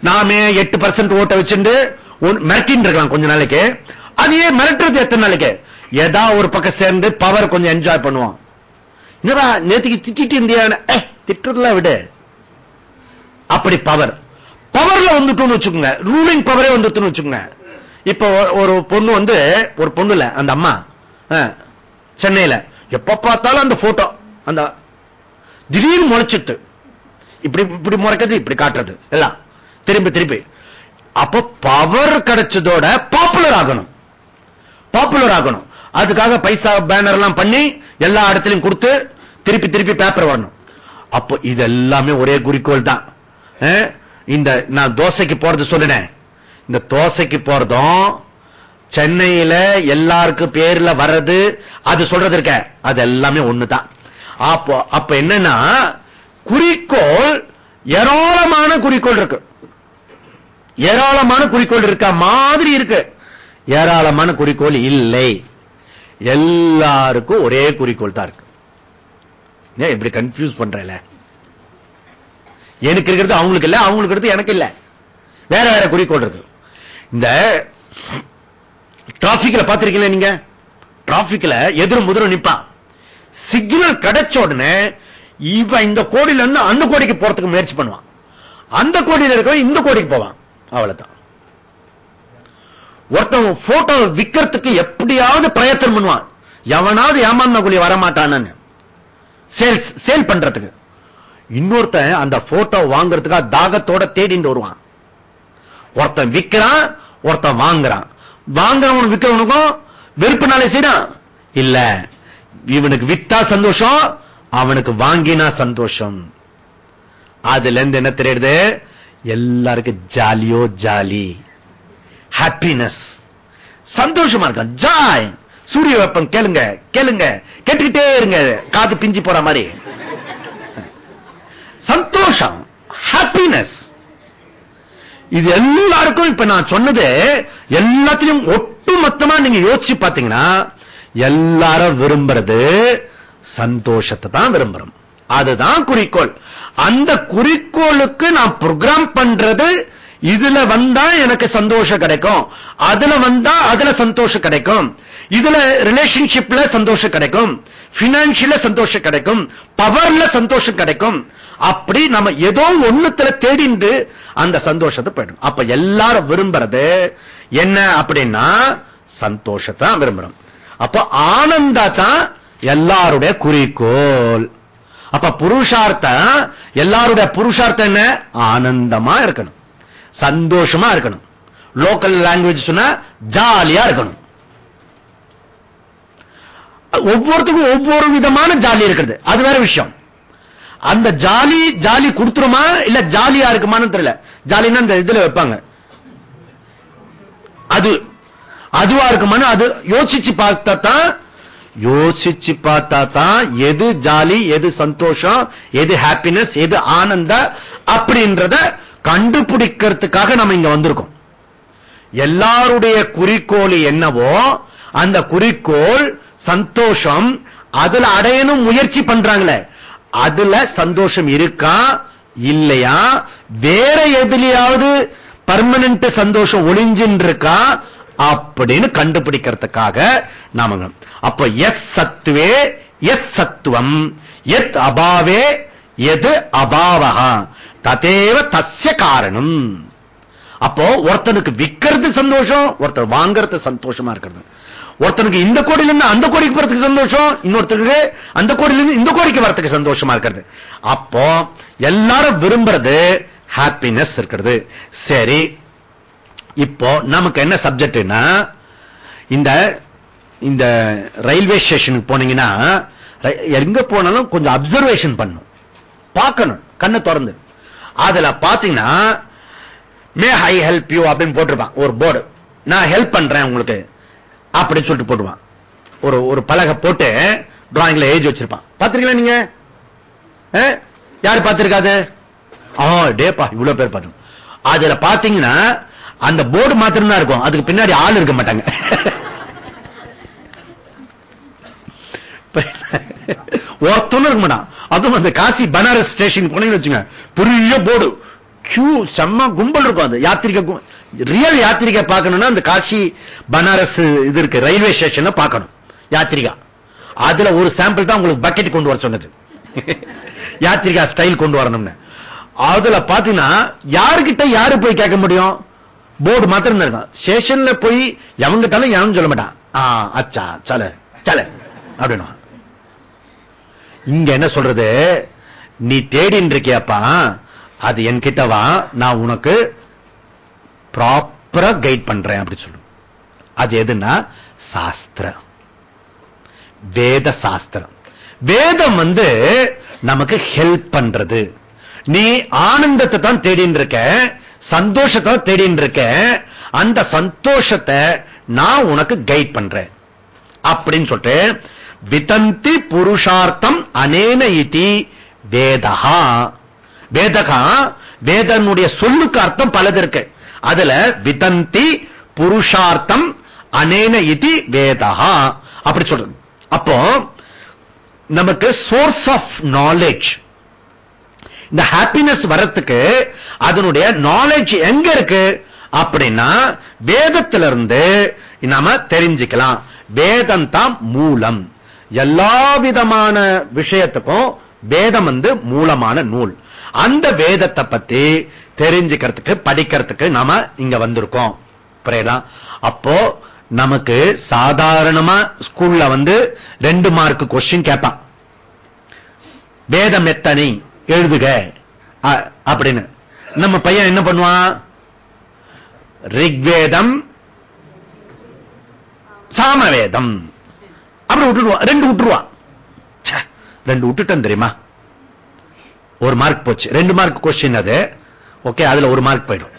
Speaker 1: நாமே எட்டு பர்சன்ட் ஓட்ட வச்சுட்டு மிரட்டின்னு இருக்கலாம் கொஞ்ச நாளைக்கு. அதையே மிரட்டுறது எத்தனை நாளைக்கு? ஏதா ஒரு பக்கம் சேர்ந்து பவர் கொஞ்சம் என்ஜாய் பண்ணுவோம். என்னடா நேத்துக்கு திட்டிட்டு இருந்தியா ஏ விட விடு. அப்படி பவர் பவர்ல வந்துட்டோம்னு வச்சுக்கோங்க. ரூலிங் பவரே வந்துட்டுன்னு வச்சுக்கோங்க. இப்ப ஒரு பொண்ணு வந்து ஒரு பொண்ணு இல்ல அந்த அம்மா சென்னையில. எப்ப பார்த்தாலும் அந்த போட்டோ அந்த திடீர்னு முளைச்சிட்டு. இப்படி இப்படி முறைக்கிறது இப்படி காட்டுறது. எல்லாம். திரும்பி திரும்பி. அப்ப பவர் கிடைச்சதோட பாப்புலர் ஆகணும். பாப்புலர் ஆகணும். அதுக்காக பைசா பேனர் எல்லாம் பண்ணி எல்லா இடத்துலயும் கொடுத்து திருப்பி திருப்பி பேப்பர் வரணும். அப்போ இது எல்லாமே ஒரே குறிக்கோள் தான். இந்த நான் தோசைக்கு போறது சொல்லினேன் இந்த தோசைக்கு போறதும் சென்னையில எல்லாருக்கும் பேர்ல வர்றது அது சொல்றது இருக்க. அது எல்லாமே ஒண்ணுதான். அப்போ அப்ப என்னன்னா குறிக்கோள் ஏராளமான குறிக்கோள் இருக்கு. ஏராளமான குறிக்கோள் இருக்க? மாதிரி இருக்கு. ஏராளமான குறிக்கோள் இல்லை. எல்லாருக்கும் ஒரே குறிக்கோள் தான் இருக்கு. ஏன் இப்படி கன்ஃபியூஸ் பண்றல? எனக்கு இருக்கிறது அவங்களுக்கு இல்ல அவங்களுக்கு இருக்கிறது எனக்கு இல்ல. வேற வேற குறிக்கோள் இருக்கு. இந்த டிராபிக்ல பாத்திருக்கீங்களா நீங்க? டிராபிக்ல எதிரும் முதிரும் நிப்பான். சிக்னல் கிடைச்ச உடனே இவன் இந்த கோடியில இருந்து அந்த கோடிக்கு போறதுக்கு முயற்சி பண்ணுவான். அந்த கோடியில் இருக்கவன் இந்த கோடிக்கு போவான். அவ்வளவுதான். ஒருத்தன் போட்டோ விக்கிறதுக்கு எப்படியாவது பிரயத்தனம் பண்ணுவான். எவனாவது ஏமாந்த கூலி வரமாட்டான் சேல்ஸ் சேல் பண்றதுக்கு. இன்னொருத்தன் அந்த போட்டோ வாங்குறதுக்காக தாகத்தோட தேடிட்டு வருவான். ஒருத்தன் விக்கிறான் ஒருத்தன் வாங்குறான். வாங்குறவன் விக்கிறவனுக்கும் வெறுப்புனாலே செய்யறான் இல்ல இவனுக்கு வித்தா சந்தோஷம் அவனுக்கு வாங்கினா சந்தோஷம். அதுல இருந்து என்ன தெரியுது? எல்லாருக்கும் ஜாலியோ ஜாலி. ஹாப்பினஸ் சந்தோஷமா இருக்கும் ஜாய் சூரிய வெப்பம் கேளுங்க கேளுங்க. கேட்டுக்கிட்டே இருங்க. காது பிஞ்சு போற மாதிரி. சந்தோஷம். ஹாப்பினஸ் இது எல்லாருக்கும் இப்ப நான் சொன்னது எல்லாத்திலையும் ஒட்டு மொத்தமா நீங்க யோசிச்சு பாத்தீங்கன்னா எல்லாரும் விரும்புறது சந்தோஷத்தை தான் விரும்புறோம். அதுதான் குறிக்கோள். அந்த குறிக்கோளுக்கு நான் ப்ரோக்ராம் பண்றது இதுல வந்தா எனக்கு சந்தோஷம் கிடைக்கும். அதுல வந்தா அதுல சந்தோஷம் கிடைக்கும். இதுல ரிலேஷன்ஷிப்ல சந்தோஷம் கிடைக்கும். பினான்சியல சந்தோஷம் கிடைக்கும். பவர்ல சந்தோஷம் கிடைக்கும். அப்படி நம்ம ஏதோ ஒண்ணுத்துல தேடிண்டு அந்த சந்தோஷத்தை போயிடும் அப்ப எல்லாரும் விரும்புறது என்ன அப்படின்னா சந்தோஷத்தை விரும்புறோம். அப்ப ஆனந்தா தான் எல்லாருடைய குறிக்கோள். அப்ப புருஷார்த்தம் எல்லாருடைய புருஷார்த்தம் என்ன? ஆனந்தமா இருக்கணும். சந்தோஷமா இருக்கணும். லோக்கல் லாங்குவேஜ் சொன்னா ஜாலியா இருக்கணும். ஒவ்வொருத்துக்கும் ஒவ்வொரு விதமான ஜாலி இருக்கிறது. அது வேற விஷயம். அந்த ஜாலி ஜாலி கொடுத்துருமா இல்ல ஜாலியா இருக்குமான்னு தெரியல. ஜாலின்னா இந்த இதுல வைப்பாங்க. அது அதுவா இருக்குமான்னு அது யோசிச்சு பார்த்தா தான் யோசிச்சு பார்த்தா தான் எது ஜாலி எது சந்தோஷம் எது ஹாப்பினஸ் எது ஆனந்த அப்படின்றத கண்டுபிடிக்கிறதுக்காக நம்ம இங்க வந்திருக்கோம். எல்லாருடைய குறிக்கோள் என்னவோ அந்த குறிக்கோள் சந்தோஷம் அதுல அடையணும் முயற்சி பண்றாங்களே. அதுல சந்தோஷம் இருக்கா இல்லையா? வேற எதுலயாவது பர்மனன்ட் சந்தோஷம் ஒளிஞ்சின்னு இருக்கா அப்படின்னு கண்டுபிடிக்கிறதுக்காக நாம அப்ப எஸ் சத்துவே எஸ் சத்துவம். எத் அபாவே எது அபாவகா ததேவ தஸ்ய காரணம். அப்போ ஒருத்தனுக்கு விக்கிறது சந்தோஷம் ஒருத்தர் வாங்கறது சந்தோஷமா இருக்கிறது. ஒருத்தனுக்கு இந்த கோடியில இருந்து அந்த கோடிக்கு போறதுக்கு சந்தோஷம் இன்னொருத்தருக்கு அந்த கோடியில இருந்து இந்த கோடிக்கு வரத்துக்கு சந்தோஷமா இருக்கிறது. அப்போ எல்லாரும் விரும்புறது ஹாப்பினஸ் இருக்கிறது. சரி இப்போ நமக்கு என்ன சப்ஜெக்ட்னா இந்த இந்த ரயில்வே ஸ்டேஷனுக்கு போனீங்கன்னா எங்க போனாலும் கொஞ்சம் அப்சர்வேஷன் பண்ணும் பார்க்கணும். கண்ணை திறந்து. அதுல பாத்தீங்கன்னா மே ஹை ஹெல்ப் யூ அப்படின்னு போட்டிருப்பான். ஒரு போர்டு நான் ஹெல்ப் பண்றேன் உங்களுக்கு. அப்படின்னு சொல்லிட்டு போட்டுவான் ஒரு ஒரு பலகை போட்டு டிராயிங்ல எழுதி வச்சிருப்பான். பாத்திருக்கீங்களா நீங்க? யாரு பார்த்திருக்காது ஆ டேப்பா இவ்வளவு பேர் பார்த்தோம் அதுல பாத்தீங்கன்னா அந்த போர்டு மாத்திரம் தான் இருக்கும். அதுக்கு பின்னாடி ஆள் இருக்க மாட்டாங்க. ஒருத்தனும் இருக்க மாட்டான் அதுவும் அந்த காசி பனாரஸ் ஸ்டேஷன் போனீங்கன்னு வச்சுங்க பெரிய போர்டு. கியூ செம்ம கும்பல் இருக்கும் அந்த யாத்திரிக ரியல் யாத்திரிகை பார்க்கணும்னா அந்த காசி பனாரஸ் இது இருக்கு ரயில்வே ஸ்டேஷன் பார்க்கணும். யாத்திரிகா. அதுல ஒரு சாம்பிள் தான் உங்களுக்கு பக்கெட் கொண்டு வர சொன்னது. யாத்திரிகா ஸ்டைல் கொண்டு வரணும்னு. அதுல பாத்தீங்கன்னா யாருக்கிட்ட யாரு போய் கேட்க முடியும்? போர்டு மாத்திரம் இருக்கும். ஸ்டேஷன்ல போய் எவங்கிட்டாலும் யாரும் சொல்ல மாட்டான். ஆ அச்சா சல சல அப்படின்னா இங்க என்ன சொல்றது? நீ தேடின்னு இருக்கியாப்பா அது என்கிட்டவா நான் உனக்கு ப்ராப்பரா கைட் பண்றேன் அப்படி சொல்லு. அது எதுன்னா? சாஸ்திரம். வேத சாஸ்திரம். வேதம் வந்து நமக்கு ஹெல்ப் பண்றது. நீ ஆனந்தத்தை தான் தேடின்னு இருக்க சந்தோஷத்தை தேடின்னு இருக்க அந்த சந்தோஷத்தை நான் உனக்கு கைட் பண்றேன். அப்படின்னு சொல்லிட்டு விதந்தி புருஷார்த்தம் அனேன இதி வேதகா வேதகா வேதனுடைய சொல்லுக்கு அர்த்தம் பலது இருக்கு. அதுல விதந்தி புருஷார்த்தம் அனேன இதி வேதகா அப்படி சொல்றது. அப்போ நமக்கு சோர்ஸ் ஆஃப் நாலேஜ் இந்த ஹாப்பினஸ் வர்றதுக்கு அதனுடைய நாலேஜ் எங்க இருக்கு? அப்படின்னா வேதத்திலிருந்து நாம தெரிஞ்சுக்கலாம். வேதம் தான் மூலம். எல்லா விதமான விஷயத்துக்கும் வேதம் வந்து மூலமான நூல். அந்த வேதத்தை பத்தி தெரிஞ்சுக்கிறதுக்கு படிக்கிறதுக்கு நாம இங்க வந்திருக்கோம். புரியுதா? அப்போ நமக்கு சாதாரணமா ஸ்கூல்ல வந்து ரெண்டு மார்க் கொஸ்டின் கேட்பான் வேதம் எத்தனை? எழுதுக. அப்படின்னு. நம்ம பையன் என்ன பண்ணுவான்? ரிக்வேதம் சாமவேதம். அப்புறம் விட்டுடுவான் ரெண்டு விட்டுருவான் ரெண்டு விட்டுட்டேன் தெரியுமா? ஒரு மார்க் போச்சு. ரெண்டு மார்க் கொஸ்டின் அது. ஓகே அதுல ஒரு மார்க் போயிடும்.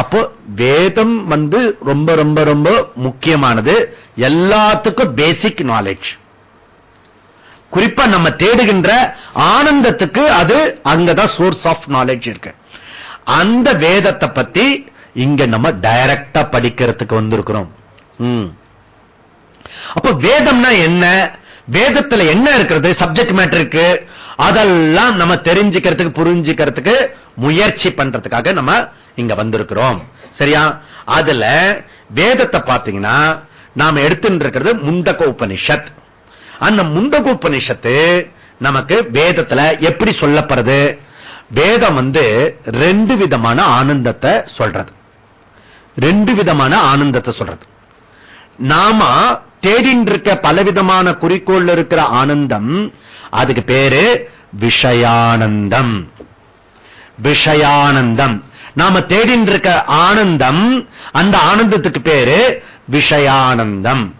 Speaker 1: அப்போ வேதம் வந்து ரொம்ப ரொம்ப ரொம்ப முக்கியமானது. எல்லாத்துக்கும் பேசிக் நாலேஜ் குறிப்பா நம்ம தேடுகின்ற ஆனந்தத்துக்கு அது அங்கதான் சோர்ஸ் ஆஃப் நாலேஜ் இருக்கு. அந்த வேதத்தை பத்தி இங்க நம்ம டைரக்டா படிக்கிறதுக்கு வந்திருக்கிறோம். உம் அப்ப வேதம்னா என்ன? வேதத்துல என்ன இருக்கிறது? சப்ஜெக்ட் மேட்டர் இருக்கு. அதெல்லாம் நம்ம தெரிஞ்சுக்கிறதுக்கு புரிஞ்சுக்கிறதுக்கு முயற்சி பண்றதுக்காக நம்ம இங்க வந்திருக்கிறோம். சரியா? அதுல வேதத்தை பாத்தீங்கன்னா நாம எடுத்துட்டு இருக்கிறது முண்டக உபனிஷத் அந்த முண்டக உபனிஷத்து நமக்கு வேதத்துல எப்படி சொல்லப்படுறது வேதம் வந்து ரெண்டு விதமான ஆனந்தத்தை சொல்றது. ரெண்டு விதமான ஆனந்தத்தை சொல்றது. நாம தேடின்னு இருக்க பலவிதமான குறிக்கோள் இருக்கிற ஆனந்தம் அதுக்கு பேரு விஷயானந்தம். விஷயானந்தம். நாம தேடின்னு இருக்க ஆனந்தம் அந்த ஆனந்தத்துக்கு பேரு விஷயானந்தம்.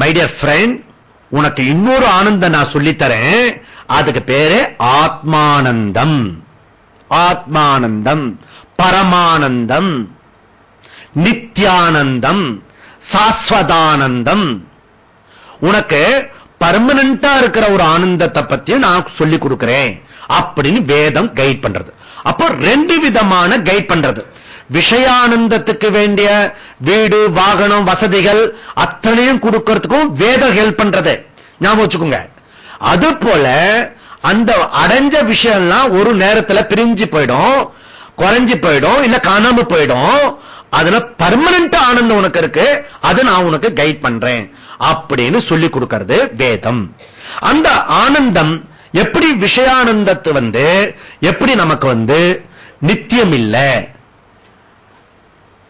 Speaker 1: மைடியர் ஃப்ரெண்ட் உனக்கு இன்னொரு ஆனந்தம் நான் சொல்லித்தரேன். அதுக்கு பேரு ஆத்மானந்தம். ஆத்மானந்தம். பரமானந்தம். நித்யானந்தம். சாஸ்வதானந்தம். உனக்கு பர்மனண்டா இருக்கிற ஒரு ஆனந்தத்தை பத்தி நான் சொல்லிக் கொடுக்கிறேன் அப்படின்னு வேதம் கைட் பண்றது. அப்போ ரெண்டு விதமான கைட் பண்றது. விஷயானந்தத்துக்கு வேண்டிய வீடு வாகனம் வசதிகள் அத்தனையும் கொடுக்கறதுக்கும் வேதம் ஹெல்ப் பண்றது. ஞாபகம் வச்சுக்கோங்க. அது போல அந்த அடைஞ்ச விஷயம்லாம் ஒரு நேரத்துல பிரிஞ்சு போயிடும் குறைஞ்சு போயிடும் இல்ல காணாம போயிடும். அதுல பர்மனன்ட் ஆனந்தம் உனக்கு இருக்கு. அது நான் உனக்கு கைட் பண்றேன். அப்படின்னு சொல்லி கொடுக்கிறது வேதம். அந்த ஆனந்தம் எப்படி விஷயானந்தத்து வந்து எப்படி நமக்கு வந்து நித்தியம் இல்லை?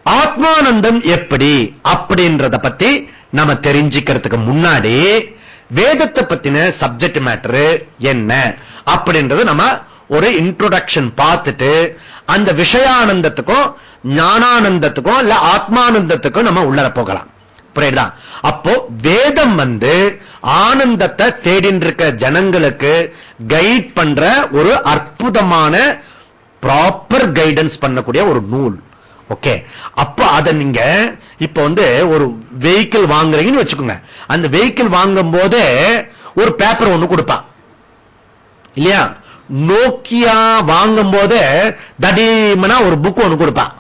Speaker 1: ஆத்மானந்தம் எப்படி அப்படின்றத பத்தி நம்ம தெரிஞ்சுக்கிறதுக்கு முன்னாடி வேதத்தை பத்தின சப்ஜெக்ட் மேட்டர் என்ன அப்படின்றத நம்ம ஒரு இன்ட்ரோடக்ஷன் பார்த்துட்டு அந்த விஷயானந்தத்துக்கும் ஞானானந்தத்துக்கும் இல்ல ஆத்மானந்தத்துக்கும் நம்ம உள்ளர போகலாம். புரியுதா? அப்போ வேதம் வந்து ஆனந்தத்தை தேடின்னு இருக்க ஜனங்களுக்கு கைட் பண்ற ஒரு அற்புதமான ப்ராப்பர் கைடன்ஸ் பண்ணக்கூடிய ஒரு நூல். ஓகே அப்ப அதை நீங்க இப்ப வந்து ஒரு வெஹிக்கிள் வாங்குறீங்கன்னு வச்சுக்கோங்க. அந்த வெஹிக்கிள் வாங்கும் போதே ஒரு பேப்பர் ஒண்ணு கொடுப்பான் இல்லையா? நோக்கியா வாங்கும் போது தடீமனா ஒரு புக் ஒன்று கொடுப்பான்.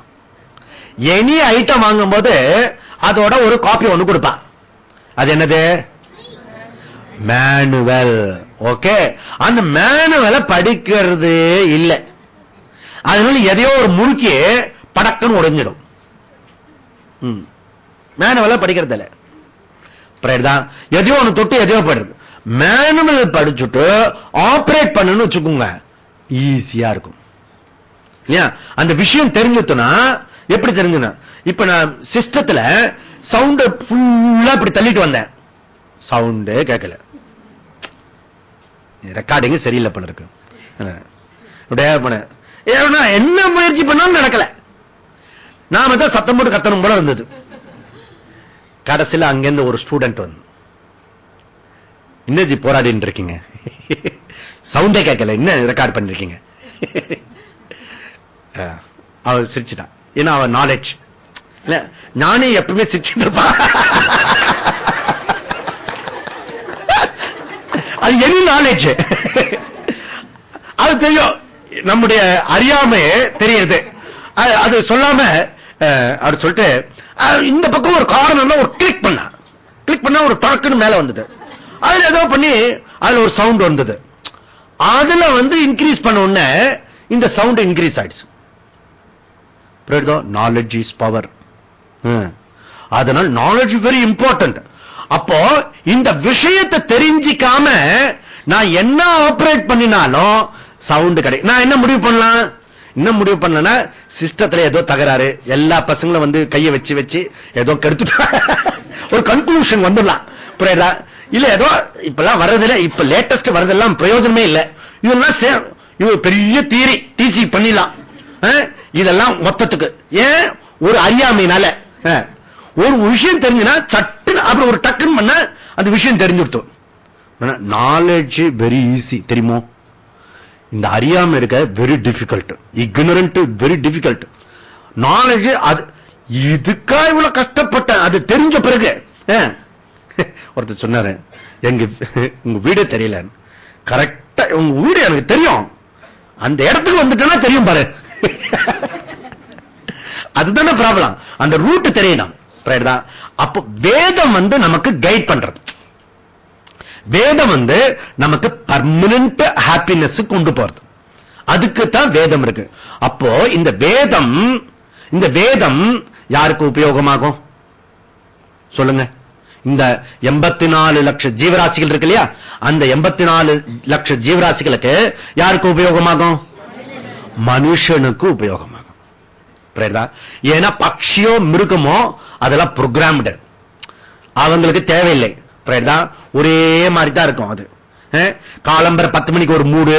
Speaker 1: எனி ஐட்டம் வாங்கும் போது அதோட ஒரு காப்பி ஒன்று கொடுப்பான். அது என்னது? மேனுவல் ஓகே அந்த மேனுவலை படிக்கிறது இல்லை. அதனால எதையோ ஒரு முறுக்கி படக்குன்னு உடைஞ்சிடும். மேனுவலை படிக்கிறது இல்லை எதையோ ஒன்று தொட்டு எதையோ போயிடுது மேனுவல் படிச்சுட்டு ஆபரேட் பண்ணணும் வச்சுக்கோங்க. ஈஸியா இருக்கும். இல்லையா? அந்த விஷயம் தெரிஞ்சுட்டுனா எப்படி தெரிஞ்சுனா இப்ப நான் சிஸ்டத்துல சவுண்ட ஃபுல்லா இப்படி தள்ளிட்டு வந்தேன். சவுண்டே கேட்கல. ரெக்கார்டிங் சரியில்லை பண்ண இருக்கு. என்ன முயற்சி பண்ணாலும் நடக்கல. நாம தான் சத்தம் போட்டு கத்தனும் போல இருந்தது. கடைசியில் அங்கிருந்து ஒரு ஸ்டூடெண்ட் வந்து இன்னஜி போராடிட்டு இருக்கீங்க. சவுண்டே கேட்கல. என்ன ரெக்கார்ட் பண்ணிருக்கீங்க? அவ சிரிச்சுட்டான் ஏன்னா அவ நாலேஜ் இல்ல நானே எப்பவுமே சிரிச்சுட்டு இருப்பான் அது எனி நாலேஜ் அது தெரியும். நம்முடைய அறியாமையே தெரியுது. அது சொல்லாம அவர் சொல்லிட்டு இந்த பக்கம் ஒரு காரணம் ஒரு கிளிக் பண்ண. கிளிக் பண்ணா ஒரு டொடக்குன்னு மேல வந்தது. அதுல ஏதோ பண்ணி அதுல ஒரு சவுண்ட் வந்தது. அதுல வந்து இன்க்ரீஸ் பண்ண உடனே இந்த சவுண்ட் இன்க்ரீஸ் ஆயிடுச்சு. நாலேஜ் இஸ் பவர் அதனால் நாலேஜ் வெரி இம்பார்ட்டன்ட் அப்போ இந்த விஷயத்தை தெரிஞ்சிக்காம நான் என்ன ஆபரேட் பண்ணினாலும் சவுண்ட் கிடை நான் என்ன முடிவு பண்ணலாம்? என்ன முடிவு பண்ணனா சிஸ்டத்துல ஏதோ தகராறு. எல்லா பசங்களும் வந்து கையை வச்சு வச்சு ஏதோ கெடுத்துட்டா ஒரு கன்க்ளூஷன் வந்துடலாம். புரியுதா? இல்ல ஏதோ இப்பெல்லாம் வர்றதுல இப்ப லேட்டஸ்ட் வர்றதெல்லாம் பிரயோஜனமே இல்ல. இதெல்லாம் இவங்க பெரிய தீரி டிசி பண்ணிடலாம். இதெல்லாம் மொத்தத்துக்கு. ஏன்? ஒரு அறியாமையினால. ஒரு விஷயம் தெரிஞ்சுனா சட்டுன்னு அப்புறம் ஒரு டக்குன்னு பண்ண அந்த விஷயம் தெரிஞ்சுடுத்தோம் நாலேஜ் வெரி ஈஸி தெரியுமோ? இந்த அறியாம இருக்க very difficult ignorant very difficult knowledge அது இதுக்கா இவ்வளவு கஷ்டப்பட்ட அது தெரிஞ்ச பிறகு ஒருத்தர் சொன்னாரு எங்க உங்க வீடே தெரியல கரெக்டா உங்க வீடு எனக்கு தெரியும். அந்த இடத்துக்கு வந்துட்டேன்னா தெரியும் பாரு. அதுதானே ப்ராப்ளம் அந்த ரூட் தெரியணும். அப்ப வேதம் வந்து நமக்கு கைட் பண்றது. வேதம் வந்து நமக்கு பர்மனன்ட் ஹாப்பினஸ் கொண்டு போறது. அதுக்கு தான் வேதம் இருக்கு. அப்போ இந்த வேதம் இந்த வேதம் யாருக்கு உபயோகமாகும்? சொல்லுங்க. இந்த எண்பத்தி நாலு லட்ச ஜீவராசிகள் இருக்கு இல்லையா? அந்த எண்பத்தி நாலு லட்ச ஜீவராசிகளுக்கு யாருக்கு உபயோகமாகும்? மனுஷனுக்கு உபயோகமாகும். ஏன்னா பக்ஷியோ மிருகமோ அதெல்லாம் புரோகிராம்டு அவங்களுக்கு தேவையில்லை. ஒரே மாதிரி தான் இருக்கும் அது. காலம்பர பத்து மணிக்கு ஒரு மூடு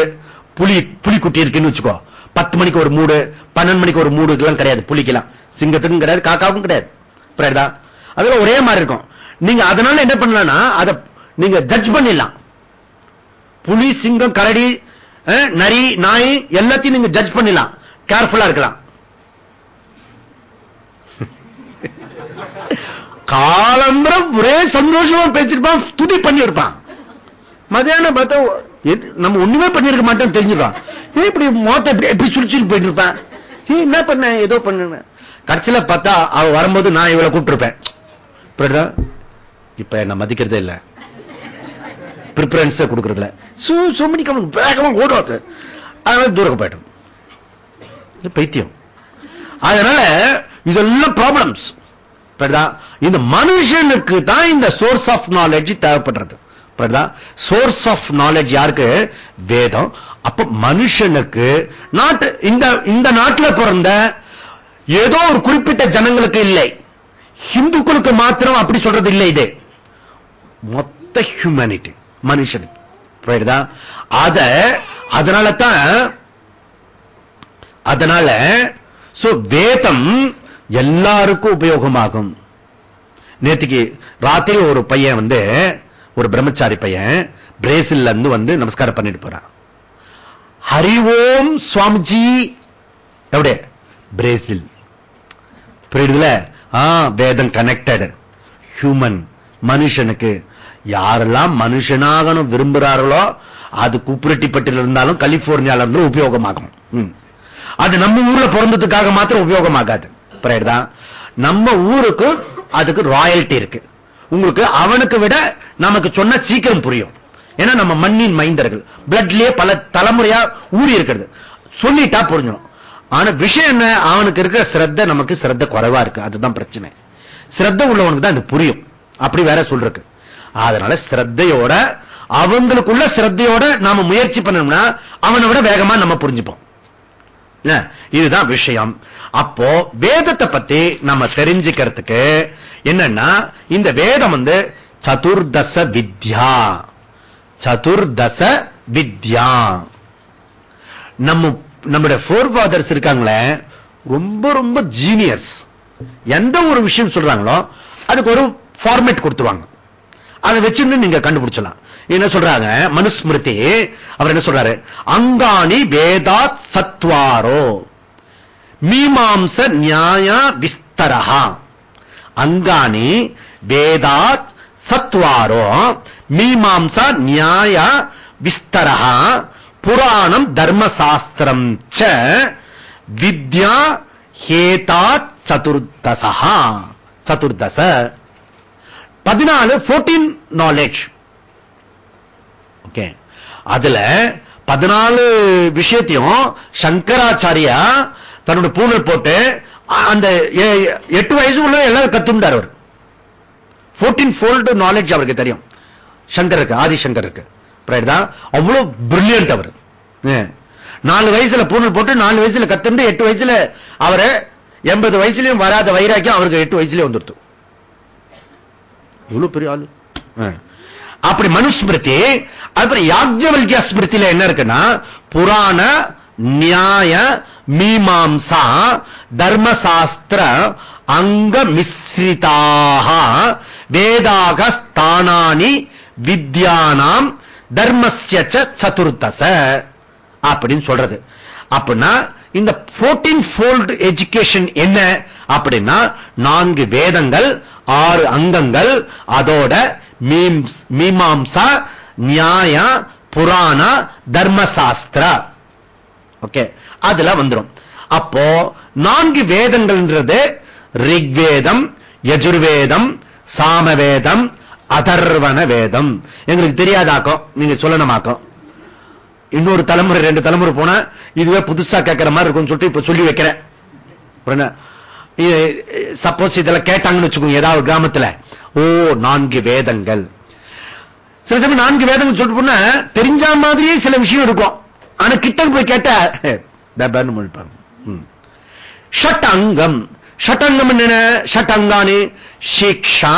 Speaker 1: புலி புலி குட்டி இருக்குன்னு வச்சுக்கோ. பத்து மணிக்கு ஒரு மூடு பன்னெண்டு மணிக்கு ஒரு மூடு எல்லாம் கிடையாது. புலிக்கெல்லாம். சிங்கத்துக்கும் கிடையாது காக்காவுக்கும் கிடையாது. அதெல்லாம் ஒரே மாதிரி இருக்கும். நீங்க அதனால என்ன பண்ணலாம்னா அதை நீங்க ஜட்ஜ் பண்ணிடலாம். புலி சிங்கம் கரடி நரி நாய் எல்லாத்தையும் நீங்க ஜட்ஜ் பண்ணிடலாம். கேர்ஃபுல்லா இருக்கலாம். காலம்பரம் ஒரே சந்தோஷமா பேசிருப்பான் துதி பண்ணிருப்பான் மதியானம் பார்த்தா நம்ம ஒண்ணுமே பண்ணிருக்க மாட்டோம் தெரிஞ்சுப்பான் இப்படி மோத்த இப்படி எப்படி சுழிச்சுட்டு போயிட்டு இருப்பான் என்ன பண்ண ஏதோ பண்ண கடைசியில பார்த்தா அவ வரும்போது நான் இவளை கூப்பிட்டுருப்பேன். இப்ப என்ன மதிக்கிறதே இல்ல. ப்ரிஃபரன்ஸ் கொடுக்கறதுல சூ சுமணிக்கு வேகமா ஓடாது அதனால தூரம் போயிட்டோம் பைத்தியம். அதனால இதெல்லாம் ப்ராப்ளம்ஸ் இந்த மனுஷனுக்கு தான் இந்த சோர்ஸ் ஆஃப் நாலேஜ் தேவைப்படுறது. சோர்ஸ் ஆஃப் நாலேஜ் யாருக்கு? வேதம். அப்ப மனுஷனுக்கு நாட்டு இந்த இந்த நாட்டில் பிறந்த ஏதோ ஒரு குறிப்பிட்ட ஜனங்களுக்கு இல்லை. ஹிந்துக்களுக்கு மாத்திரம் அப்படி சொல்றது இல்லை இது. மொத்த ஹியூமனிட்டி மனுஷனுக்கு அத அதனால தான் அதனால வேதம் எல்லாருக்கும் உபயோகமாகும். நேத்திக்கு ராத்திரி ஒரு பையன் வந்து ஒரு பிரம்மச்சாரி பையன் பிரேசில்ல இருந்து வந்து நமஸ்காரம் பண்ணிட்டு போறான். ஹரி ஓம் சுவாமிஜி. எப்படி பிரேசில். புரியுதுல? வேதம் கனெக்டட் ஹியூமன் மனுஷனுக்கு யாரெல்லாம் மனுஷனாகணும் விரும்புறார்களோ அது கூப்பிரட்டிப்பட்டில் இருந்தாலும் கலிபோர்னியால இருந்து உபயோகமாகும் அது நம்ம ஊர்ல பிறந்ததுக்காக மாத்திரம் உபயோகமாகாது. தான் நம்ம ஊருக்கு அதுக்கு ராயல்டி இருக்கு. உங்களுக்கு அவனுக்கு விட நமக்கு சொன்ன சீக்கிரம் புரியும். ஏன்னா நம்ம மண்ணின் மைந்தர்கள். பிளட்லயே பல தலைமுறையா ஊறி இருக்கிறது. சொல்லிட்டா புரிஞ்சிடும். ஆனா விஷயம் என்ன? அவனுக்கு இருக்கிற சிரத்த நமக்கு சிரத்த குறைவா இருக்கு. அதுதான் பிரச்சனை. சிரத்த உள்ளவனுக்கு தான் இது புரியும். அப்படி வேற சொல்றக்கு அதனால சிரத்தையோட அவங்களுக்குள்ள சிரத்தையோட நாம முயற்சி பண்ணோம்னா அவனை விட வேகமா நம்ம புரிஞ்சுப்போம். இதுதான் விஷயம். அப்போ வேதத்தை பத்தி நம்ம தெரிஞ்சுக்கிறதுக்கு என்னன்னா இந்த வேதம் வந்து சதுர்தச வித்யா. சதுர்தச வித்யா. நம்ம நம்முடைய ஃபோர் ஃபாதர்ஸ் இருக்காங்களே ரொம்ப ரொம்ப ஜீனியர்ஸ் எந்த ஒரு விஷயம் சொல்றாங்களோ அதுக்கு ஒரு ஃபார்மேட் கொடுத்துருவாங்க. அதை வச்சிருந்து நீங்க கண்டுபிடிச்சலாம் என்ன சொல்றாங்க? மனுஸ்மிருதி அவர் என்ன சொல்றாரு? அங்காணி வேதாத் சத்வாரோ. மீமாம்ச நியாய விஸ்தரஹா. அங்காணி வேதாத் சத்வாரோ. மீமாம்ச நியாய விஸ்தரஹா. புராணம் தர்மசாஸ்திரம் ச. வித்யா ஹேதாத் சதுர்தசா சதுர்தச. பதினாலு போர்டீன் நாலேஜ் ஓகே அதுல பதினாலு விஷயத்தையும் சங்கராச்சாரியா தன்னோட பூனல் போட்டு அந்த எ- எட்டு வயசு உள்ள எல்லாம் கத்துண்டார் அவர். போர்டீன் போல்டு நாலேஜ் அவருக்கு தெரியும். சங்கருக்கு ஆதிசங்கருக்கு. புரியுதா? அவ்வளவு பிரில்லியன்ட் அவர். நாலு வயசுல பூனல் போட்டு நாலு வயசுல கத்துண்டு எட்டு வயசுல அவரை எண்பது வயசுலயும் வராத வைராக்கியம் அவருக்கு எட்டு வயசுலயே வந்துருத்து இவ்வளவு பெரிய ஆளு. அப்படி மனுஸ்மிருதி அப்புறம் யாக்ஞவல்கிய ஸ்மிருதியில என்ன இருக்குன்னா புராண நியாய மீமாம்சா தர்மசாஸ்திர அங்க மிஸ்ரிதாக வேதாக ஸ்தானானி வித்யானாம் தர்மஸ்ய ச சதுர்தச அப்படின்னு சொல்றது. அப்படின்னா இந்த போர்டீன் போல்டு எஜுகேஷன் என்ன? அப்படின்னா நான்கு வேதங்கள் ஆறு அங்கங்கள் அதோட மீமாம்சா நியாய புராண தர்மசாஸ்திர. ஓகே அதுல வந்துரும். அப்போ நான்கு வேதங்கள்ன்றது ரிக்வேதம் யஜுர்வேதம் சாமவேதம் அதர்வன வேதம். எங்களுக்கு தெரியாதாக்கும் நீங்க சொல்லணுமாக்கும் இன்னொரு தலைமுறை ரெண்டு தலைமுறை போனா இதுவே புதுசா கேட்கிற மாதிரி இருக்கும்னு சொல்லிட்டு இப்ப சொல்லி வைக்கிறேன். சப்போஸ் இதெல்லாம் கேட்டாங்கன்னு வச்சுக்கோங்க ஏதாவது ஒரு கிராமத்துல. ஓ நான்கு வேதங்கள். சில சமயம் நான்கு வேதங்கள் சொல்லிட்டு போனா தெரிஞ்ச மாதிரியே சில விஷயம் இருக்கும். ஆனா கிட்ட போய் கேட்டா பேபான்னு முழிப்பாங்க. ஷட்டங்கம். ஷட்டங்கம் என்ன ஷட்டங்கானு. சிக்ஷா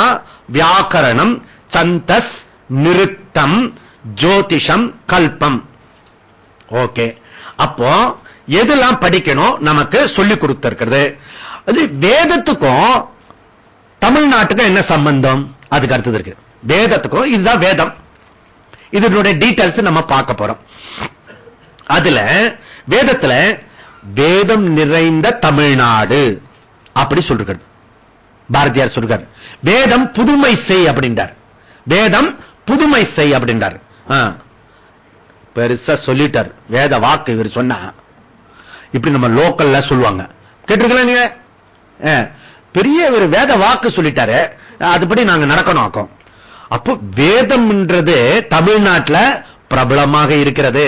Speaker 1: வியாக்கரணம் சந்தஸ் நிருத்தம் ஜோதிஷம் கல்பம். ஓகே. அப்போ எதெல்லாம் படிக்கணும்? நமக்கு சொல்லிக் கொடுத்திருக்கிறது. அது வேதத்துக்கும் தமிழ்நாட்டுக்கும் என்ன சம்பந்தம்? அதுக்கு அடுத்தது இருக்கு. வேதத்துக்கும் இதுதான் வேதம். இதனுடைய டீட்டெயில்ஸ் நம்ம பார்க்க போறோம். அதுல வேதத்துல வேதம் நிறைந்த தமிழ்நாடு அப்படி சொல்றது பாரதியார் சொல்றார். வேதம் புதுமை செய் அப்படின்றார். வேதம் புதுமை செய் அப்படின்றார். பெருசா சொல்லிட்டார். வேத வாக்கு இவர் சொன்னா. இப்படி நம்ம லோக்கல்ல சொல்லுவாங்க. கேட்டிருக்கலாம் நீங்க? பெரிய ஒரு வேத வாக்கு சொல்லிட்டாரு. அதுபடி நாங்க நடக்கணும் ஆக்கும். அப்போ வேதம்ன்றது தமிழ்நாட்டுல பிரபலமாக இருக்கிறது.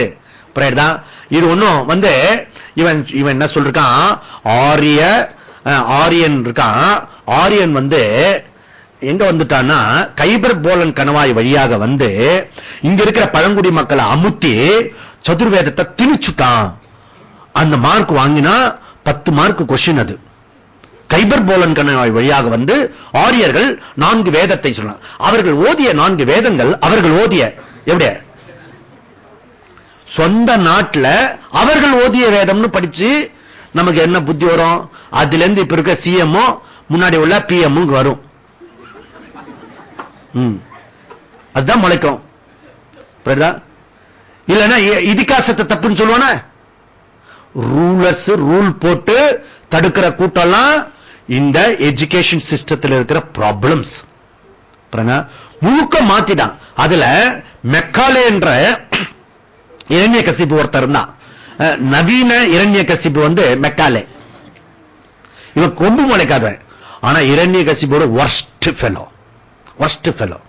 Speaker 1: இது ஒண்ணும் வந்து இவன் இவன் என்ன சொல்றான் ஆரிய ஆரியன் இருக்கான். ஆரியன் வந்து எங்க வந்துட்டான்னா கைபர் போலன் கணவாய் வழியாக வந்து இங்க இருக்கிற பழங்குடி மக்களை அமுத்தி சதுர்வேதத்தை திணிச்சுட்டான். அந்த மார்க் வாங்கினா பத்து மார்க் கொஸ்டின் அது. கைபர் போலன் கணவாய் வழியாக வந்து ஆரியர்கள் நான்கு வேதத்தை சொன்னார். அவர்கள் ஓதிய நான்கு வேதங்கள் அவர்கள் ஓதிய எப்படிய சொந்த நாட்டுல அவர்கள் ஓதிய வேதம்னு படிச்சு நமக்கு என்ன புத்தி வரும்? அதுல இருந்து இப்ப இருக்க சிஎம்ஓ முன்னாடி உள்ள பிஎம் வரும். அதுதான் முளைக்கும். இல்லைன்னா இதிகாசத்தை தப்புன்னு சொல்லுவான? ரூலர்ஸ் ரூல் போட்டு தடுக்கிற கூட்டம்லாம் இந்த எஜுகேஷன் சிஸ்டத்தில் இருக்கிற ப்ராப்ளம்ஸ் முழுக்க மாத்திதான். அதுல மெக்காலே என்ற இரண்ய கசிப்பு ஒருத்தர் இருந்தான். நவீன இரண்ய கசிப்பு வந்து மெக்காலே. இவன் கொம்பு முளைக்காதவன் ஆனா இரண்ய கசிப்போட ஒர்ஸ்ட் ஃபெலோ ஒர்ஸ்ட் ஃபெலோ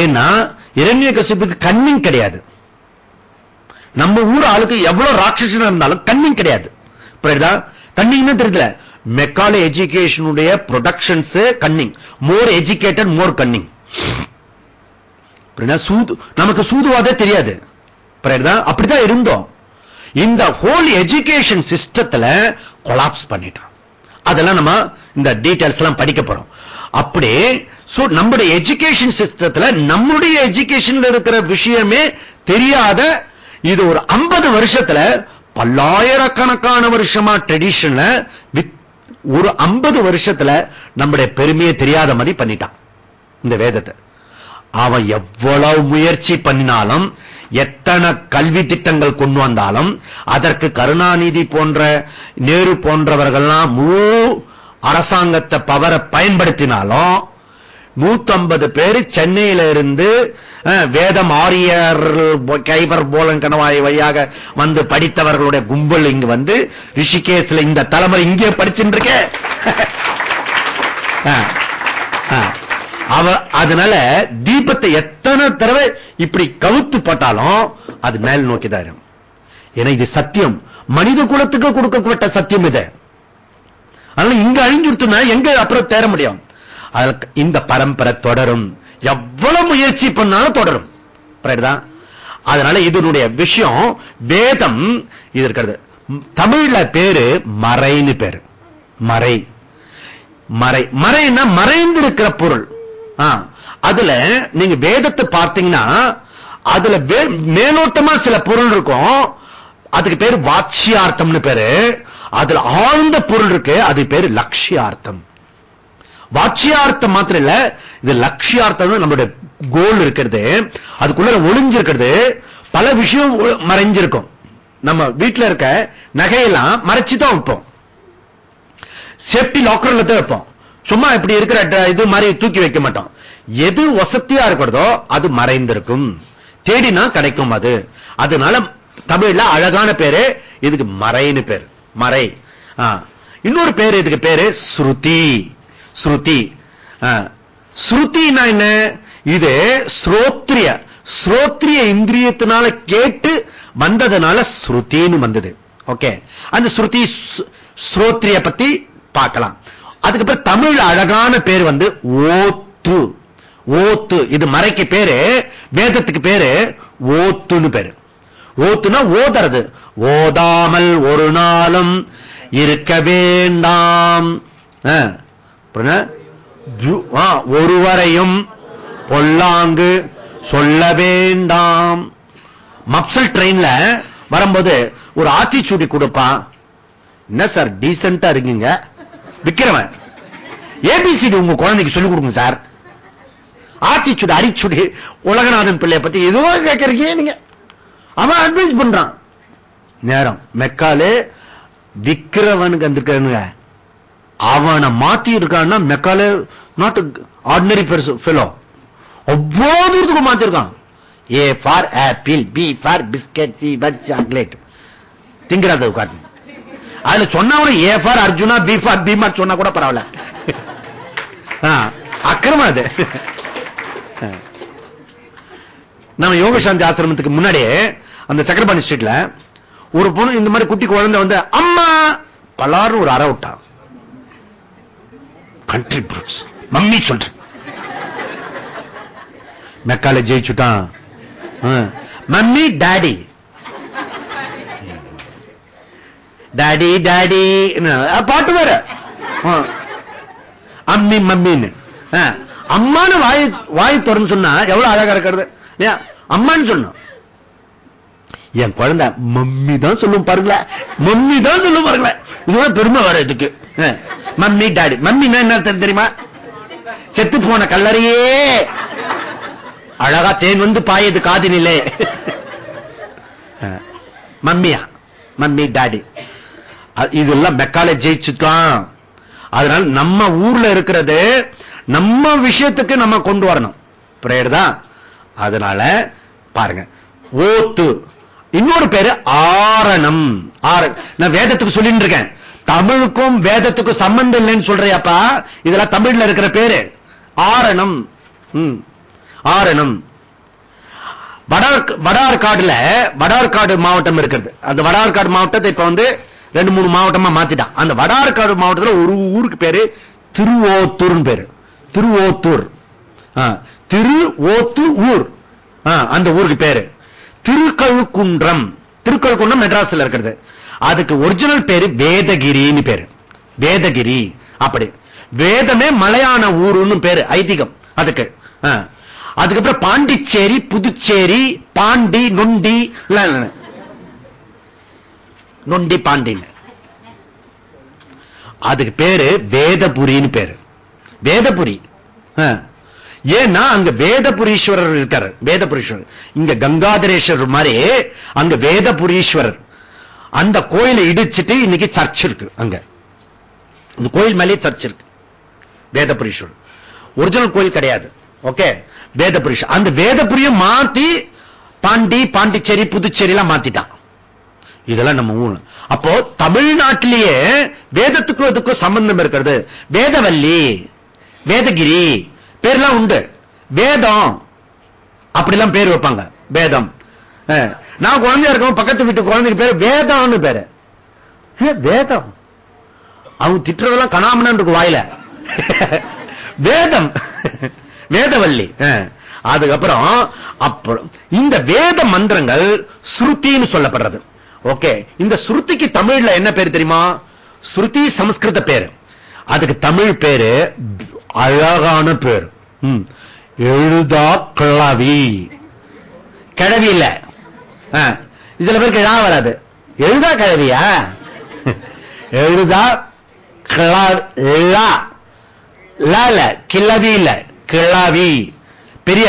Speaker 1: ஏன்னா இரண்ய கசிப்புக்கு கண்ணிங் கிடையாது. நம்ம ஊர் ஆளுக்கு எவ்வளவு ராட்சசனா இருந்தாலும் கண்ணிங் கிடையாது. கண்ணிங்னு தெரியல Macaulay எஜுகேஷனுடைய productions cunning more educated more cunning சூது நமக்கு சூதுவாதே தெரியாது. அப்படிதான் இருந்தோம். இந்த ஹோல் எஜுகேஷன் சிஸ்டத்துல கொலாப்ஸ் பண்ணிட்டான் அதெல்லாம் நம்ம இந்த டீடைல்ஸ் எல்லாம் படிக்க போறோம். அப்படி நம்முடைய எஜுகேஷன் சிஸ்டத்துல நம்முடைய எஜுகேஷன்ல இருக்கிற விஷயமே தெரியாத இது ஒரு 50 வருஷத்துல பல்லாயிரக்கணக்கான வருஷமா ட்ரெடிஷன்ல ஒரு 50 வருஷத்துல நம்முடைய பெருமையை தெரியாத மாதிரி பண்ணிட்டான். இந்த வேதத்தை. அவன் எவ்வளவு முயற்சி பண்ணினாலும் எத்தனை கல்வி திட்டங்கள் கொண்டு வந்தாலும் அதற்கு கருணாநிதி போன்ற நேரு போன்றவர்கள்லாம் முழு அரசாங்கத்தை பவரை பயன்படுத்தினாலும் 150 பேர் சென்னையில இருந்து அஹ், வேதம் ஆரியர் கைபர் போலன் கணவாய் வழியாக வந்து படித்தவர்களுடைய கும்பல் இங்க வந்து ரிஷிகேஷ்ல இந்த தலைமுறை இங்கே படிச்சுட்டு இருக்க அதனால தீபத்தை எத்தனை தடவை இப்படி கவுத்து போட்டாலும் அது மேல் நோக்கிதான் ஏன்னா இது சத்தியம். மனித குலத்துக்கு கொடுக்கப்பட்ட சத்தியம் இது. அதனால இங்க அழிஞ்சுடுத்துனா எங்க அப்புறம் தேர முடியும்? இந்த பரம்பரை தொடரும். எவ்வளவு முயற்சி பண்ணாலும் தொடரும். அதனால இதனுடைய விஷயம் வேதம் இது இருக்கிறது தமிழ்ல பேரு மறைன்னு பேரு. மறை. மறை. மறைன்னா மறைந்திருக்கிற பொருள். அதுல நீங்க வேதத்தை பார்த்தீங்கன்னா அதுல வே- மேலோட்டமா சில பொருள் இருக்கும். அதுக்கு பேரு வாட்சியார்த்தம்னு பேரு. அதுல ஆழ்ந்த பொருள் இருக்கு. அது பேரு லட்சியார்த்தம். வாட்சியார்த்தம் மாத்திரம் இல்ல இது லட்சியார்த்தம் நம்மளுடைய கோல் இருக்கிறது. அதுக்குள்ள ஒளிஞ்சிருக்கிறது. பல விஷயம் மறைஞ்சிருக்கும். நம்ம வீட்டுல இருக்க நகையெல்லாம் மறைச்சு தான் வைப்போம் சேஃப்டி லாக்கர்ல தான் வைப்போம். சும்மா இப்படி இருக்கிற இது மாதிரி தூக்கி வைக்க மாட்டோம். எது வசதியா இருக்கிறதோ அது மறைந்திருக்கும். தேடினா கிடைக்கும் அது. அதனால தமிழ்ல அழகான பேரு இதுக்கு மறைன்னு பேர். மறை. இன்னொரு பேரு இதுக்கு பேரு ஸ்ருதி. ஸ்ருதி. ஆ. ஸ்ருதினா என்ன? இது ஸ்ரோத்ரிய. ஸ்ரோத்ரிய இந்திரியத்தினால கேட்டு வந்ததுனால ஸ்ருதின்னு வந்தது. ஓகே. அந்த ஸ்ருதி ஸ்- ஸ்ரோத்ரிய பத்தி பார்க்கலாம். அதுக்கப்புறம் தமிழ் அழகான பேர் வந்து ஓத்து. ஓத்து. இது மறைக்கு பேரு வேதத்துக்கு பேரு ஓத்துன்னு பேரு. ஓத்துனா ஓதுறது. ஓதாமல் ஒரு நாளும் இருக்க வேண்டாம். ஆஹ் ஒருவரையும் பொல்லாங்கு சொல்ல வேண்டாம். மப்சல் ட்ரெயின்ல வரும்போது ஒரு ஆத்திச்சூடி கொடுப்பான் என்ன சார் டீசென்டா இருக்கீங்க? விக்கிறவன். ஏபிசிடி உங்க குழந்தைக்கு சொல்லிக் கொடுங்க சார். ஆத்திச்சுடி அரிச்சுடி உலகநாதன் பிள்ளைய பத்தி எதுவோ கேட்கறீங்க நீங்க. அவன் அட்வைஸ் பண்றான். நேரம். மெக்காலே விக்கிறவனுக்கு வந்திருக்கானுங்க அவனை மாத்தி இருக்கான்னா மெக்காலே நாட் ஆர்டினரி ஃபெலோ அவ்வளவு தூரத்துக்கு மாத்திருக்கான். A for apple B for biscuit C but chocolate திங்கிறத காட்டு அதுல சொன்னவன A for Arjuna B for பீமார் சொன்னா கூட பரவாயில்ல. ஆ, அக்கிரமம் அது. நம்ம யோகசாந்தி ஆசிரமத்துக்கு முன்னாடியே அந்த சக்கரபாணி ஸ்ட்ரீட்ல ஒரு பொண்ணு இந்த மாதிரி குட்டி குழந்தை வந்து அம்மா! பலாரும் ஒரு அற விட்டான். கண்ட்ரி ப்ரூட்ஸ் மம்மி சொல்றேன். Macaulay ஜெயிச்சுட்டான். Mummy daddy. Daddy daddy. பாட்டு வேற. அம்மி மம்மின்னு. அம்மான வாய் வாய் திறந்து சொன்னா எவ்வளவு அழகா இருக்கிறது. அம்மான்னு சொன்னோம். என் குழந்தை மம்மி தான் சொல்லும் பாருங்களேன் மம்மி தான் சொல்லும் பாருங்களேன் இதுதான் பெருமை வர இதுக்கு. Mummy daddy. மம்மின்னா என்ன தெரியுமா? செத்து போன கல்லறையே. அழகா தேன் வந்து பாயது காதினிலே. மம்மியா? Mummy daddy. இதெல்லாம் மெக்கால ஜெயிச்சுட்டான். அதனால நம்ம ஊர்ல இருக்கிறது நம்ம விஷயத்துக்கு நம்ம கொண்டு வரணும். புரியுதா அதனால பாருங்க. ஓத்து. இன்னொரு பேரு ஆரணம். ஆரண் நான் வேதத்துக்கு சொல்லிட்டு இருக்கேன். தமிழுக்கும் வேதத்துக்கும் சம்பந்தம் இல்லைன்னு சொல்றியாப்பா? இதெல்லாம் தமிழ்ல இருக்கிற பேரு. ஆரணம். ஆரணம். வடார்காடுல வடார்காடு மாவட்டம் இருக்கிறது அந்த வடார்காடு மாவட்டத்தை இப்ப வந்து ரெண்டு மூணு மாவட்டமா மாத்திட்டான். அந்த வடார்காடு மாவட்டத்துல ஒரு ஊருக்கு பேரு திருவோத்தூர் பேரு. திருவோத்தூர். திரு ஓத்து ஊர் அந்த ஊருக்கு பேரு. திருக்கழுக்குன்றம். திருக்கழுக்குன்றம் மெட்ராஸ்ல இருக்கிறது. அதுக்கு ஒரிஜினல் பேரு வேதகிரின்னு பேரு. வேதகிரி. அப்படி. வேதமே மலையான ஊருன்னு பேரு ஐதீகம். அதுக்கு. அதுக்கப்புறம் பாண்டிச்சேரி புதுச்சேரி பாண்டி நொண்டி. நொண்டி பாண்டின்னு. அதுக்கு பேரு வேதபுரின்னு பேரு. வேதபுரி. ஏன்னா அங்க வேதபுரீஸ்வரர் இருக்காரு? வேதபுரீஸ்வரர். இங்க கங்காதரேஸ்வரர் மாதிரி அங்க வேதபுரீஸ்வரர். அந்த கோயிலை இடிச்சிட்டு இன்னைக்கு சர்ச் இருக்கு அங்க. இந்த கோயில் மேலே சர்ச் இருக்கு. வேதபுரீஸ்வரர். ஒரிஜினல் கோயில் கிடையாது. ஓகே? வேதபுரீஸ்வரர். அந்த வேதபுரியும் மாத்தி பாண்டி பாண்டிச்சேரி புதுச்சேரி எல்லாம் மாத்திட்டான். இதெல்லாம் நம்ம ஊழல் அப்போ தமிழ்நாட்டிலேயே வேதத்துக்கும் இதுக்கும் சம்பந்தம் இருக்கிறது. வேதவல்லி வேதகிரி பேர்லாம் உண்டு. வேதம் அப்படிலாம் பேர் வைப்பாங்க. வேதம் நான் குழந்தையா இருக்கும் பக்கத்து வீட்டு குழந்தைக்கு பேரு வேதம்னு பேரு. வேதம்? அவங்க திட்டுறதெல்லாம் கணாமனு இருக்கு வாயில. வேதம். வேதவல்லி. அதுக்கப்புறம் அப்புறம் இந்த வேத மந்திரங்கள் ஸ்ருதின்னு சொல்லப்படுறது. ஓகே. இந்த ஸ்ருதிக்கு தமிழ்ல என்ன பேர் தெரியுமா? ஸ்ருதி சமஸ்கிருத பேரு. அதுக்கு தமிழ் பேரு அழகான பேரு. எழுதா கிளவி கிழவி இல்ல. சில இதுல பேருக்கு எழுதா வராது. எழுதா கிழவியா? எழுதா கிளா லா. இல்ல கிளவி இல்ல கிளவி பெரிய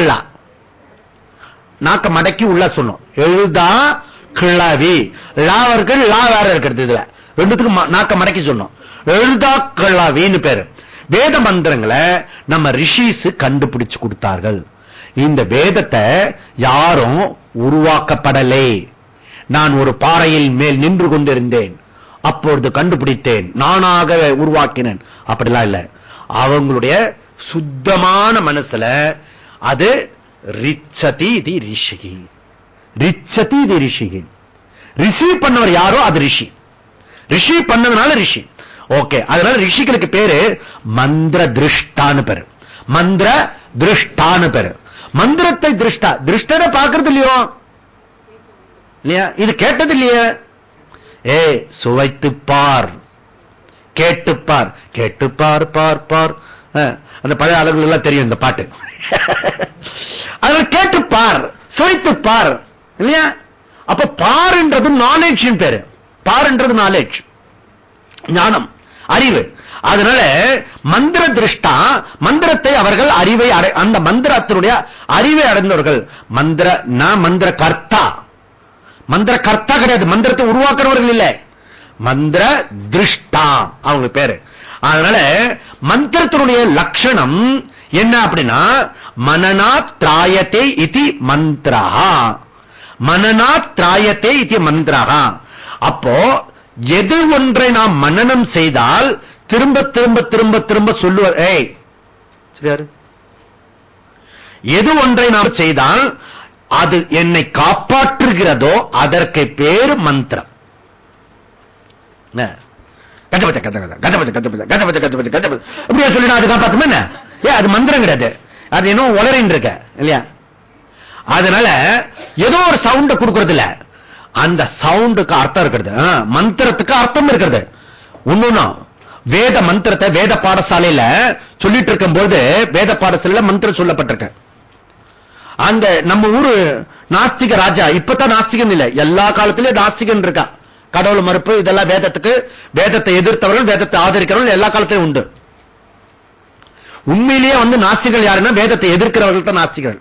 Speaker 1: நாக்க மடக்கி உள்ள சொன்னோம் எழுதா கிளவி லாவர்கள் இருக்கு லா வேற இருக்கிறது இதுல ரெண்டுத்துக்கும் ம- நாக்க மடக்கி சொன்னோம் எழுதா கிளவின்னு பேரு. வேத மந்திரங்களை நம்ம ரிஷிஸ் கண்டுபிடிச்சு கொடுத்தார்கள். இந்த வேதத்தை யாரும் உருவாக்கப்படலை. நான் ஒரு பாறையில் மேல் நின்று கொண்டிருந்தேன். அப்பொழுது கண்டுபிடித்தேன். நானாக உருவாக்கினேன். அப்படிலாம் இல்ல. அவங்களுடைய சுத்தமான மனசுல அது ரிச்சதி இது ரிஷிகி. ரிச்சதி இது ரிஷிகி. ரிசீவ் பண்ணவர் யாரோ? அது ரிஷி. ரிஷி பண்ணதுனால ரிஷி. ஓகே. அதனால ரிஷிகளுக்கு பேரு மந்திர திருஷ்டான்னு பேரு. மந்திர திருஷ்டான்னு பேரு. மந்திரத்தை திருஷ்டா. திருஷ்டனை பார்க்கறது இல்லையோ? இல்லையா? இது கேட்டது இல்லையே? ஏ சுவைத்து பார். கேட்டுப்பார் கேட்டுப்பார் பார் பார் அந்த பழைய அளவுகள் எல்லாம் தெரியும் இந்த பாட்டு. அதனால கேட்டுப்பார் சுவைத்துப்பார் இல்லையா? அப்ப பாருன்றது நாலேஜ் பேரு. பாருன்றது நாலேஜ் ஞானம். அறிவு. அதனால மந்திர திருஷ்டா மந்திரத்தை அவர்கள் அறிவை அந்த மந்திரத்தினுடைய அறிவை அடைந்தவர்கள். மந்திர நான் மந்திர கர்த்தா. மந்திர கர்த்தா கிடையாது. மந்திரத்தை உருவாக்குறவர்கள் இல்லை. மந்திர திருஷ்டா அவங்க பேரு. அதனால மந்திரத்தினுடைய லட்சணம் என்ன அப்படின்னா மனநா திராயத்தே இது மந்திரா மனநா திராயத்தே இது மந்திரா அப்போ எது ஒன்றை நாம் மன்னனம் செய்தால் திரும்ப திரும்ப திரும்ப திரும்ப சொல்லுவார் ஏய் சரியாரு? எது ஒன்றை நாம் செய்தால் அது என்னை காப்பாற்றுகிறதோ அதற்கு பேரு மந்திரம். என்ன? கஜபஜ கஜபஜ கஜபஜ கஜபஜ கஜபஜ கஜபஜ கஜபஜ அப்படியே சொல்லினா அது காப்பாத்துமா என்ன? ஏ அது மந்திரம் கிடையாது. அது என்ன உளறின்னு இருக்க இல்லையா? அதனால ஏதோ ஒரு சவுண்ட கொடுக்கறது இல்ல அந்த சவுண்டுக்கு அர்த்தம் இருக்கிறது. மந்திரத்துக்கு அர்த்தம் இருக்கிறது. ஒண்ணுன்னா வேத மந்திரத்தை வேத பாடசாலையில சொல்லிட்டு இருக்கும்போது வேத பாடசாலையில மந்திரம் சொல்லப்பட்டிருக்கு. அந்த நம்ம ஊரு நாஸ்திக ராஜா இப்பதான் நாஸ்திகன் இல்ல எல்லா காலத்திலயும் நாஸ்திகன் இருக்கா. கடவுள் மறுப்பு இதெல்லாம் வேதத்துக்கு வேதத்தை எதிர்த்தவர்கள் வேதத்தை ஆதரிக்கிறவர்கள் எல்லா காலத்திலும் உண்டு. உண்மையிலேயே வந்து நாஸ்திகள் யாருன்னா வேதத்தை எதிர்க்கிறவர்கள் தான் நாஸ்திகள்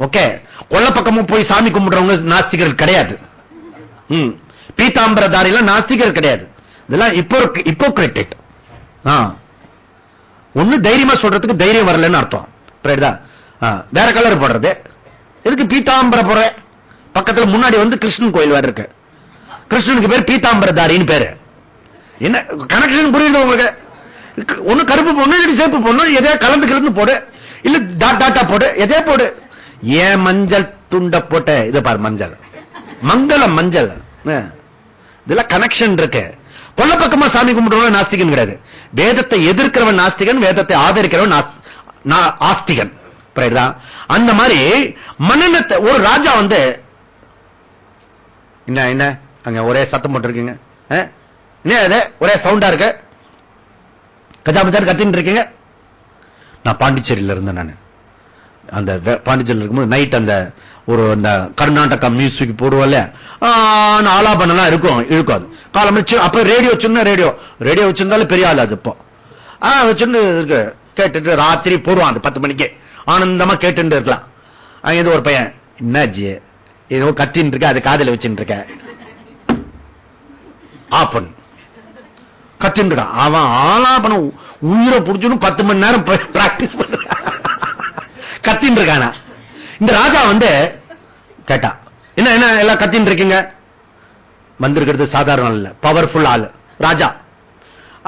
Speaker 1: ஓகே. கொள்ள பக்கமும் போய் சாமி கும்பிடுறவங்க நாஸ்திகர்கள் கிடையாது. ம். பீதாம்பரதாரிலாம் நாஸ்திகர் கிடையாது. இதெல்லாம் இப்போ இப்போக்ரெட்டிக் ஒண்ணு தைரியமா சொல்றதுக்கு தைரியம் வரலன்னு அர்த்தம். வேற கலர் போடுறது. எதுக்கு பீதாம்பர போற பக்கத்துல முன்னாடி வந்து கிருஷ்ணன் கோயில் வேற இருக்கு. கிருஷ்ணனுக்கு பேர் பீதாம்பரதாரின்னு பேரு. என்ன கனெக்ஷன் புரியுது உங்களுக்கு? ஒண்ணு கருப்பு பொண்ணு இல்ல பொண்ணு எதையா கலந்து கலந்து போடு. இல்ல டாட் டாட்டா போடு. எதையா போடு. ஏன் மஞ்சள் துண்ட போட்ட இது பாரு மஞ்சள். மங்களம் மஞ்சள். இதெல்லாம் கனெக்ஷன் இருக்கு. கொல்ல பக்கமா சாமி கும்பிடுறவன் நாஸ்திகன் கிடையாது. வேதத்தை எதிர்க்கிறவன் நாஸ்திகன் வேதத்தை ஆதரிக்கிறவன் நா- ஆஸ்திகன். அந்த மாதிரி மன்னனத்தை ஒரு ராஜா வந்து என்ன என்ன? அங்க ஒரே சத்தம் போட்டிருக்கீங்க. ஒரே சவுண்டா இருக்கு? கஜாமச்சார் கத்தின்னு இருக்கீங்க? நான் பாண்டிச்சேரியில இருந்தேன் நான். அந்த பாண்டிச்சேரியில் இருக்கும்போது நைட் அந்த ஒரு அந்த கர்நாடகா மியூசிக் போடுவோம்ல ஆலாபனம் இருக்கும் இழுக்கும் அது காலம் அப்ப ரேடியோ சின்ன ரேடியோ ரேடியோ வச்சிருந்தாலும் பெரிய ஆள் அது இப்போ. வச்சுட்டு இருக்கு கேட்டுட்டு ராத்திரி போடுவான் அந்த பத்து மணிக்கு. ஆனந்தமா கேட்டுட்டு இருக்கலாம். அங்க இது ஒரு பையன் என்னாச்சு ஏதோ கத்தின்னு இருக்க அது காதுல வச்சுட்டு இருக்க. ஆப்பன் கத்தின்னு இருக்கான். அவன் ஆலாபனம் உயிரை புடிச்சுன்னு பத்து மணி நேரம் பிராக்டிஸ் பண்ண கத்தின்னு இருக்கானா இந்த ராஜா வந்து கேட்டா என்ன என்ன எல்லாம் கத்தின்னு இருக்கீங்க வந்திருக்கிறது சாதாரண இல்ல பவர்ஃபுல் ஆளு ராஜா.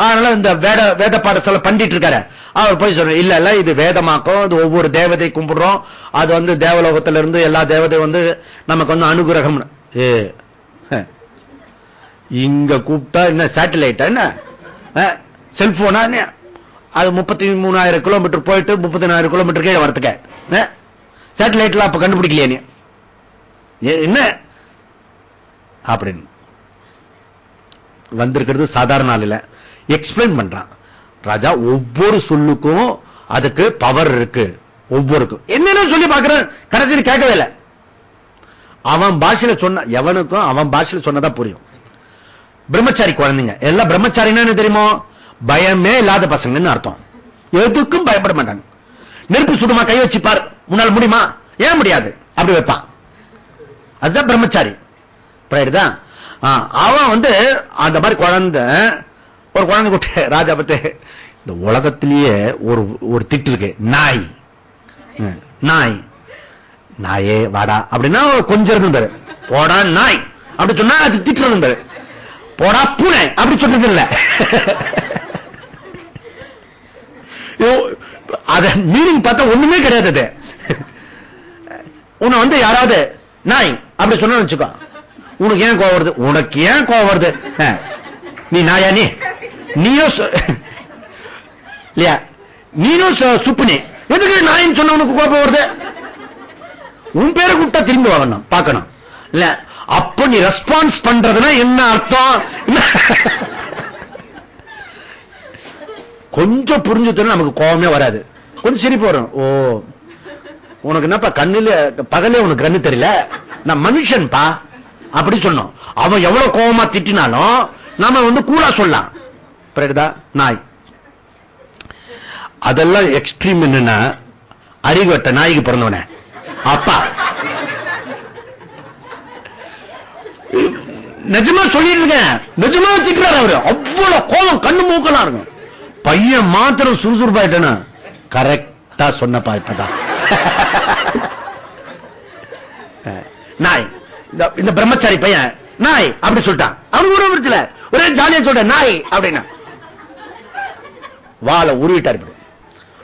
Speaker 1: அதனால இந்த வேத வேத பாடசாலை பண்ணிட்டு இருக்காரு அவர் போய் சொல்ற இல்ல இல்ல இது வேதமாக்கும் அது ஒவ்வொரு தேவதை கும்பிடுறோம். அது வந்து தேவலோகத்துல இருந்து எல்லா தேவதையும் வந்து நமக்கு வந்து அனுகிரகம் ஏ இங்க கூப்பிட்டா என்ன சேட்டலைட்டா என்ன? செல்போனா என்ன? அது முப்பத்தி மூணாயிரம் கிலோமீட்டர் போயிட்டு முப்பத்தினாயிரம் கிலோமீட்டர் கீழே வரத்துக்க சேட்டலைட்ல அப்ப கண்டுபிடிக்கலையே நீ? ஏ, என்ன? அப்படின்னு. வந்திருக்கிறது சாதாரண ஆள் இல்ல. எக்ஸ்பிளைன் பண்றான். ராஜா ஒவ்வொரு சொல்லுக்கும் அதுக்கு பவர் இருக்கு. ஒவ்வொருக்கும். என்னன்னு சொல்லி பார்க்கிறேன்? கடைசியில் கேட்கவே இல்லை. அவன் பாஷையில சொன்ன எவனுக்கும் அவன் பாஷையில சொன்னதா புரியும். பிரம்மச்சாரி குழந்தைங்க. எல்லாம் பிரம்மச்சாரின்னா என்ன தெரியுமோ? பயமே இல்லாத பசங்கன்னு அர்த்தம். எதுக்கும் பயப்பட மாட்டாங்க. நெருப்பு சுடுமா கை வச்சுப்பார். பார் உன்னால முடியுமா? ஏன் முடியாது? அப்படி வைப்பான். அதுதான் பிரம்மச்சாரி. புரியுதா? அவன் வந்து அந்த மாதிரி குழந்தை ஒரு குழந்தை கூட்ட ராஜா பத்து இந்த உலகத்திலேயே ஒரு ஒரு திட்டு இருக்கு. நாய். நாய். நாயே வாடா அப்படின்னா கொஞ்சம் இருந்தாரு போடா நாய். அப்படி சொன்னா அது திட்டு இருந்தாரு போடா பூனை அப்படி சொல்றது இல்ல அத மீனிங் பார்த்தா ஒண்ணுமே கிடையாது அது. உன்னை வந்து யாராவது நாய் அப்படி சொன்ன வச்சுக்கோ. உனக்கு ஏன் கோவம் வருது? உனக்கு ஏன் கோவம் வருது? நீ நாயா நீ? நீயும் இல்லையா? நீனும் சுப்புனி. எதுக்கு நாயின்னு சொன்ன உனக்கு கோபம் வருது? உன் பேரை கூப்பிட்டா திரும்பி வாங்கணும் பார்க்கணும். இல்ல அப்ப நீ ரெஸ்பான்ஸ் பண்றதுன்னா என்ன அர்த்தம்? கொஞ்சம் புரிஞ்சுதுன்னா நமக்கு கோபமே வராது. கொஞ்சம் சிரிப்பு வரும். ஓ உனக்கு என்னப்பா கண்ணுல பகலே உனக்கு கண்ணு தெரியல? நான் மனுஷன்பா? அப்படி சொன்னோம். அவன் எவ்வளவு கோபமா திட்டினாலும் நாம வந்து கூலா சொல்லலாம். நாய். அதெல்லாம் எக்ஸ்ட்ரீம் என்னன்னா அறிவட்ட நாய்க்கு பிறந்தவன. அப்பா. நிஜமா சொல்லிருக்கேன் நிஜமா திட்டுறாரு அவரு. அவ்வளவு கோபம் கண்ணு மூக்கலாம் இருக்கும். பையன் மாத்திரம் சுறுசுறுப்பாயிட்டேன்னு கரெக்டா சொன்னப்பா இப்பதான். நாய் இந்த- இந்த பிரம்மச்சாரி பையன் நாய் அப்படி சொல்லிட்டான். அவன் ஒரு விருத்துல ஒரே ஜாலியா சொல்ற நாய் அப்படின்னா. வாழை உருவிட்டார் இப்படி.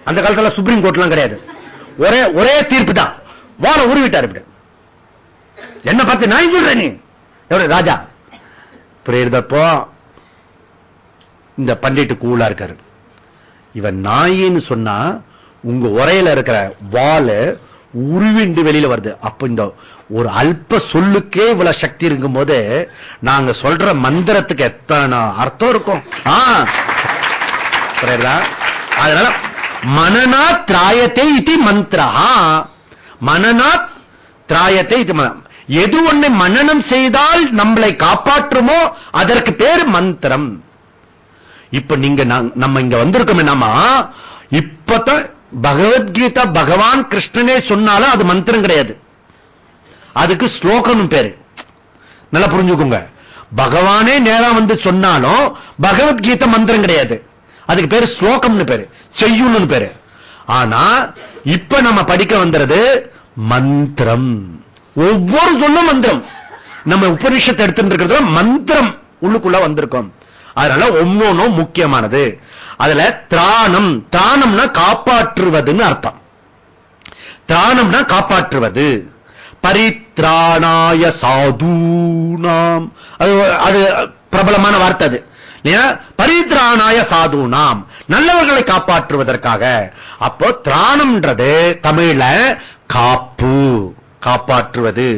Speaker 1: அந்த காலத்துல சுப்ரீம் கோர்ட் எல்லாம் கிடையாது. ஒரே ஒரே தீர்ப்பு தான். வாழை உருவிட்டார் இப்படி. என்ன பார்த்து நாய் சொல்ற நீ? எவ்வளவு ராஜா. புரியுறதப்போ இந்த பண்டிட்டு கூலா இருக்காரு. இவன் நாயின்னு சொன்னா உங்க உரையில இருக்கிற வாலு உருவிண்டு வெளியில வருது. அப்ப இந்த ஒரு அல்ப சொல்லுக்கே இவ்வளவு சக்தி இருக்கும் போது நாங்க சொல்ற மந்திரத்துக்கு எத்தனை அர்த்தம் இருக்கும்? அதனால மனநா திராயத்தை இது மந்திரா மனநா திராயத்தை இது எது ஒண்ணு மனனம் செய்தால் நம்மளை காப்பாற்றுமோ அதற்கு பேர் மந்திரம். இப்ப நீங்க நம்ம இங்க வந்திருக்கோமே நாம இப்பதான் பகவத்கீதா பகவான் கிருஷ்ணனே சொன்னாலும் அது மந்திரம் கிடையாது. அதுக்கு ஸ்லோகம் பேரு. நல்லா புரிஞ்சுக்கோங்க. பகவானே நேரா வந்து சொன்னாலும் பகவத்கீதை மந்திரம் கிடையாது. அதுக்கு பேரு ஸ்லோகம்னு பேரு. செய்யுள்னு பேரு. ஆனா இப்ப நம்ம படிக்க வந்துறது மந்திரம். ஒவ்வொரு சொல்லும் மந்திரம். நம்ம உபனிஷத்தை எடுத்துட்டு இருக்கிறது மந்திரம் உள்ளுக்குள்ள வந்திருக்கோம். அதனால ஒவ்வொன்றும் முக்கியமானது. அதுல திராணம் திராணம்னா காப்பாற்றுவதுன்னு அர்த்தம். திராணம்னா காப்பாற்றுவது. பரித்ராணாய சாதுனாம். அது அது பிரபலமான வார்த்தை அது. பரித்ராணாய சாதுனாம். நல்லவர்களை காப்பாற்றுவதற்காக. அப்போ திராணம்ன்றது தமிழ்ல காப்பு காப்பாற்றுவது.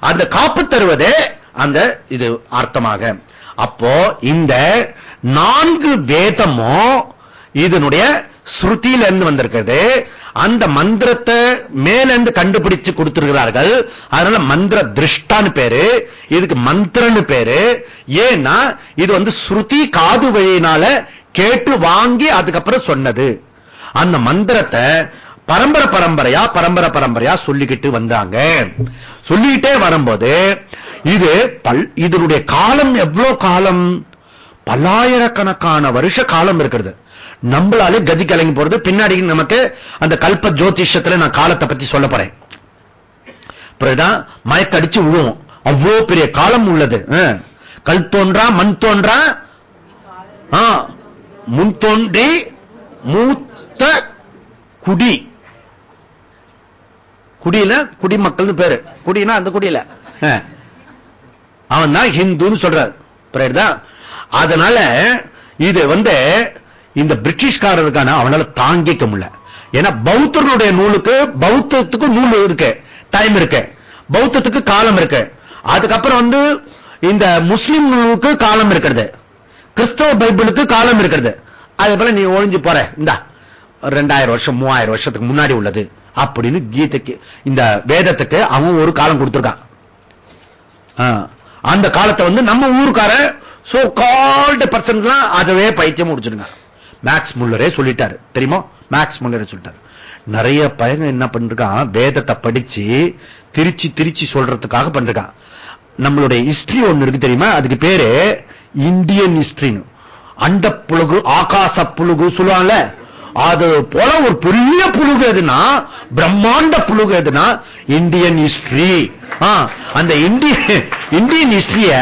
Speaker 1: அந்த காப்பு தருவதே அந்த இது அர்த்தமாக. அப்போ இந்த நான்கு வேதமும் இதனுடைய ஸ்ருதியில இருந்து வந்திருக்கிறது. அந்த மந்திரத்தை மேல இருந்து கண்டுபிடிச்சு கொடுத்திருக்கிறார்கள். அதனால மந்திர திருஷ்டான்னு பேரு இதுக்கு மந்திரன்னு பேரு. ஏன்னா இது வந்து ஸ்ருதி காது வழியினால கேட்டு வாங்கி அதுக்கப்புறம் சொன்னது. அந்த மந்திரத்தை பரம்பரை பரம்பரையா பரம்பரை பரம்பரையா சொல்லிக்கிட்டு வந்தாங்க. சொல்லிக்கிட்டே வரும்போது இது பல் இதனுடைய காலம் எவ்வளவு காலம்? பல்லாயிரக்கணக்கான வருஷ காலம் இருக்கிறது. நம்மளாலே கதி கலங்கி போறது. பின்னாடி நமக்கு அந்த கல்ப ஜோதிஷத்துல நான் காலத்தை பத்தி சொல்ல போறேன். அப்புறம் மயக்கடிச்சு விழுவோம். அவ்வளோ பெரிய காலம் உள்ளது. கல் தோன்றா மண் தோன்றா? முன் தோன்றி மூத்த குடி. குடியில குடிமக்கள்னு பேரு. குடினா அந்த குடியில. அவன் தான் ஹிந்துன்னு சொல்றார். புரியுதா? அதனால இது வந்து இந்த பிரிட்டிஷ்காரருக்கான அவனால தாங்கிக்க முடியல. ஏன்னா பௌத்தனுடைய நூலுக்கு பௌத்தத்துக்கு நூல் இருக்கு டைம் இருக்கு. பௌத்தத்துக்கு காலம் இருக்கு. அதுக்கப்புறம் வந்து இந்த முஸ்லிம் நூலுக்கு காலம் இருக்கிறது. கிறிஸ்தவ பைபிளுக்கு காலம் இருக்கிறது. அதே போல நீ ஒழிஞ்சு போற. இந்தா ரெண்டாயிரம் வருஷம் மூவாயிரம் வருஷத்துக்கு முன்னாடி உள்ளது. அப்படின்னு கீதைக்கு இந்த வேதத்துக்கு அவன் ஒரு காலம் கொடுத்துருக்கான். அந்த காலத்தை வந்து நம்ம ஊருக்கார சோ கால்டு பர்சன்ஸ்லாம் அதவே பைத்தியம் முடிச்சிருங்க மேக்ஸ் முல்லரே சொல்லிட்டாரு. தெரியுமா? மேக்ஸ் முல்லரே சொல்லிட்டாரு. நிறைய பையங்க என்ன பண்ணிருக்கான் வேதத்தை படிச்சு திருச்சி திருச்சி சொல்றதுக்காக பண்றான் நம்மளுடைய ஹிஸ்டரி ஒண்ணு இருக்கு தெரியுமா? அதுக்கு பேரு இந்தியன் ஹிஸ்டரின்னு அண்ட புழுகு ஆகாச புழுகு சொல்லுவாங்கல்ல? அது போல ஒரு பெரிய புழுகு எதுனா பிரம்மாண்ட புழுகு எதுனா இந்தியன் ஹிஸ்டரி அந்த இந்திய இந்தியன் ஹிஸ்டரிய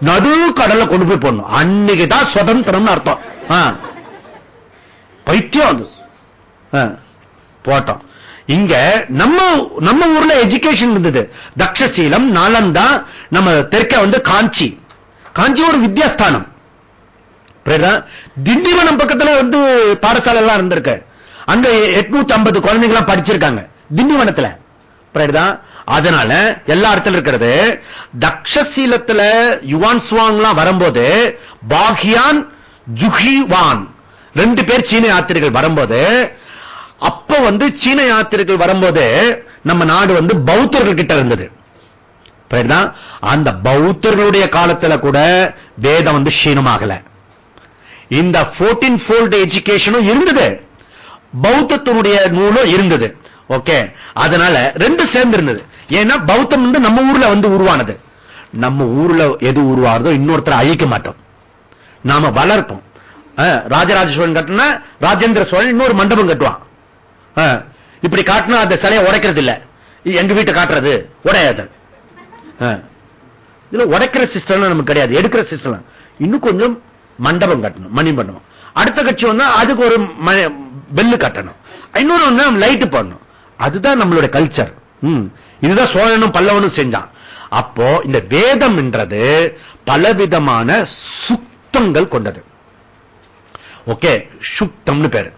Speaker 1: நடு கடல்ல கொண்டு போய் போடணும். அன்னைக்கு தான் சுதந்திரம்னு அர்த்தம். பைத்தியம் அது. போட்டோம். இங்க நம்ம நம்ம ஊர்ல எஜுகேஷன் இருந்தது. தக்ஷசீலம் நாலந்தா நம்ம தெற்க வந்து காஞ்சி. காஞ்சி ஒரு வித்யாஸ்தானம். திண்டிவனம் பக்கத்துல வந்து பாடசாலை எல்லாம் இருந்திருக்கு. அங்க எட்நூத்தி ஐம்பது குழந்தைங்க எல்லாம் படிச்சிருக்காங்க திண்டிவனத்துல. புரியுதா? அதனால எல்லா இடத்துல இருக்கிறது தக்ஷசீலத்துல யுவான் சுவாங்லாம் வரும்போது பாகியான் ஜுஹிவான் ரெண்டு பேர் சீன யாத்திரிகள் வரும்போது அப்ப வந்து சீன யாத்திரைகள் வரும்போது நம்ம நாடு வந்து பௌத்தர்கள் கிட்ட இருந்தது. அந்த பௌத்தர்களுடைய காலத்துல கூட வேதம் வந்து க்ஷீணமாகல இந்த 14 ஃபோல்டு எஜுகேஷனும் இருந்தது. பௌத்தத்தினுடைய நூலும் இருந்தது. ஓகே அதனால ரெண்டு சேர்ந்து இருந்தது ஏன்னா பௌத்தம் வந்து நம்ம ஊர்ல வந்து உருவானது. நம்ம ஊர்ல எது உருவாகிறதோ இன்னொருத்தரை அழிக்க மாட்டோம். நாம வளர்ப்போம். ராஜராஜ சோழன் கட்டினா ராஜேந்திர சோழன் இன்னொரு மண்டபம் கட்டுவான். இப்படி காட்டினா அந்த சிலையை உடைக்கிறது இல்ல. எங்க வீட்டை காட்டுறது? உடையாது. இதுல உடைக்கிற சிஸ்டம் நமக்கு கிடையாது. எடுக்கிற சிஸ்டம் இன்னும் கொஞ்சம் மண்டபம் கட்டணும் மணி மண்டபம் அடுத்த கட்சி வந்தா அதுக்கு ஒரு பெல்லு கட்டணும். இன்னொரு வந்து லைட் போடணும் அதுதான் நம்மளுடைய கல்ச்சர் இதுதான் சோழனும் பல்லவனும் செஞ்சான். அப்போ இந்த வேதம் என்றது பலவிதமான சுத்தங்கள் கொண்டது. ஓகே சுத்தம்னு பேரு.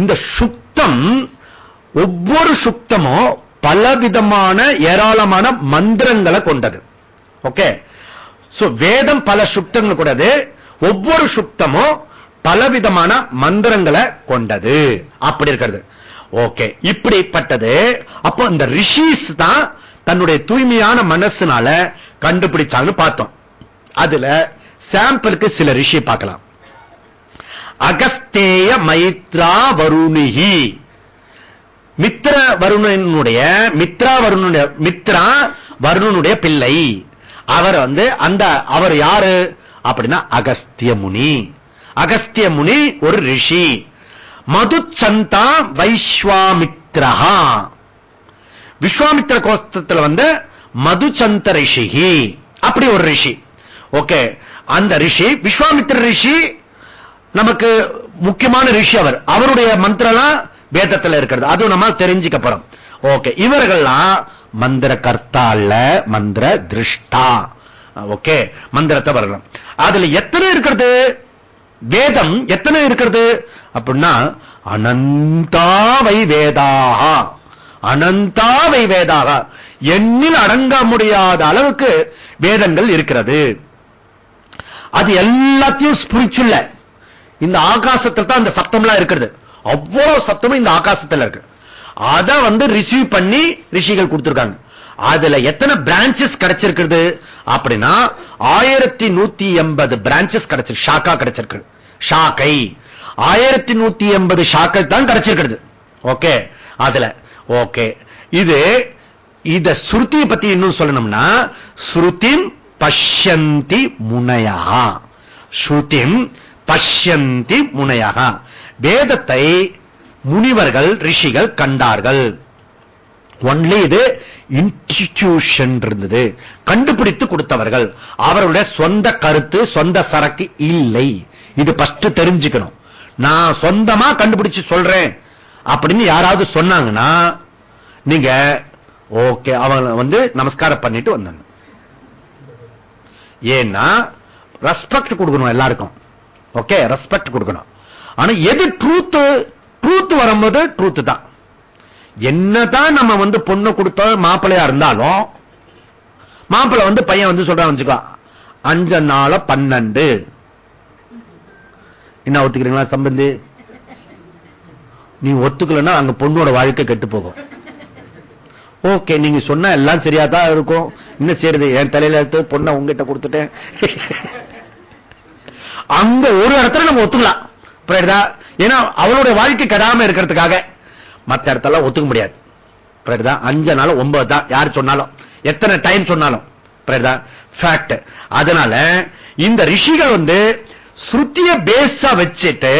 Speaker 1: இந்த சுத்தம் ஒவ்வொரு சுத்தமும் பலவிதமான ஏராளமான மந்திரங்களை கொண்டது. ஓகே. வேதம் பல சுத்தங்கள் கூடாது ஒவ்வொரு சுத்தமும் பலவிதமான மந்திரங்களை கொண்டது. அப்படி இருக்கிறது. ஓகே இப்படிப்பட்டது. அப்போ இந்த ரிஷிஸ் தான் தன்னுடைய தூய்மையான மனசுனால கண்டுபிடிச்சாங்கன்னு பார்த்தோம். அதுல சாம்பிளுக்கு சில ரிஷி பார்க்கலாம். அகஸ்தேய மைத்ரா வருணிகி மித்ர வருணனுடைய மித்ரா வருணனுடைய மித்ரா வருணனுடைய பிள்ளை. அவர் வந்து அந்த அவர் யாரு? அப்படின்னா அகஸ்திய முனி அகஸ்திய முனி ஒரு ரிஷி. மது சந்தா வைஸ்வாமித்ரஹா விஸ்வாமித்ர கோஸ்தத்துல வந்து மதுச்சந்த ரிஷிகி. அப்படி ஒரு ரிஷி. ஓகே. அந்த ரிஷி விஸ்வாமித்ர ரிஷி நமக்கு முக்கியமான ரிஷி அவர். அவருடைய மந்திரம்லாம் வேதத்துல இருக்கிறது. அதுவும் நம்ம தெரிஞ்சுக்க போறோம். ஓகே. இவர்கள்லாம் மந்திர கர்த்தா அல்ல மந்திர திருஷ்டா. ஓகே மந்திரத்தை வரலாம் அதுல எத்தனை இருக்கிறது? வேதம் எத்தனை இருக்கிறது? அப்படின்னா அனந்தாவை வேதாக. அனந்தாவை வேதாக. எண்ணில் அடங்க முடியாத அளவுக்கு வேதங்கள் இருக்கிறது. அது எல்லாத்தையும் ஸ்பிரிச்சுவல்ல இந்த ஆகாசத்தில் தான் அந்த சப்தம்லாம் இருக்கிறது. அவ்வளவு சப்தமும் இந்த ஆகாசத்தில் இருக்கு. அதை வந்து ரிசீவ் பண்ணி ரிஷிகள் கொடுத்திருக்காங்க. அதுல எத்தனை பிரான்சஸ் கிடைச்சிருக்கிறது? அப்படின்னா ஆயிரத்தி நூத்தி எண்பது பிரான்சஸ் கிடைச்சிருக்கு ஷாக்கா கிடைச்சிருக்கு. ஷாக்கை. ஆயிரத்தி நூத்தி எண்பது ஷாக்கை தான் கிடைச்சிருக்கிறது. ஓகே? அதுல ஓகே. இது இத ஸ்ருதி பத்தி இன்னும் சொல்லணும்னா ஸ்ருதிம் பஷ்யந்தி முனையா. ஸ்ருதிம் பஷ்யந்தி முனையா. வேதத்தை முனிவர்கள் ரிஷிகள் கண்டார்கள். ஒன்லி இது இன்ஸ்டிடியூஷன் இருந்தது. கண்டுபிடித்து கொடுத்தவர்கள். அவருடைய சொந்த கருத்து சொந்த சரக்கு இல்லை. இது பஸ்ட் தெரிஞ்சுக்கணும். நான் சொந்தமா கண்டுபிடிச்சு சொல்றேன். அப்படின்னு யாராவது சொன்னாங்கன்னா நீங்க ஓகே அவங்க வந்து நமஸ்காரம் பண்ணிட்டு வந்தாங்க ஏன்னா ரெஸ்பெக்ட் கொடுக்கணும் எல்லாருக்கும். ஓகே ரெஸ்பெக்ட் கொடுக்கணும். ஆனா எது ட்ரூத் ட்ரூத் வரும்போது ட்ரூத் தான். என்னதான் நம்ம வந்து பொண்ணு கொடுத்த மாப்பிள்ளையா இருந்தாலும் மாப்பிள்ளை வந்து பையன் வந்து சொல்றான் வச்சுக்கோ அஞ்சு நாள பன்னெண்டு. என்ன ஒத்துக்கிறீங்களா சம்பந்தி? நீ ஒத்துக்கலன்னா அங்க பொண்ணோட வாழ்க்கை கெட்டு போகும். ஓகே நீங்க சொன்ன எல்லாம் சரியா தான் இருக்கும். என்ன செய்யறது என் தலையில எடுத்து பொண்ணை உங்ககிட்ட கொடுத்துட்டேன். அங்க ஒரு இடத்துல நம்ம ஒத்துக்கலாம். ஏன்னா அவளுடைய வாழ்க்கை கெடாம இருக்கிறதுக்காக. மத்த இடத்துல ஒத்துக்க முடியாது. அஞ்சு நாள் ஒன்பது தான். யார் சொன்னாலும். எத்தனை டைம் சொன்னாலும். அதனால இந்த ரிஷிகள் வந்து ஸ்ருத்திய பேஸா வச்சுட்டு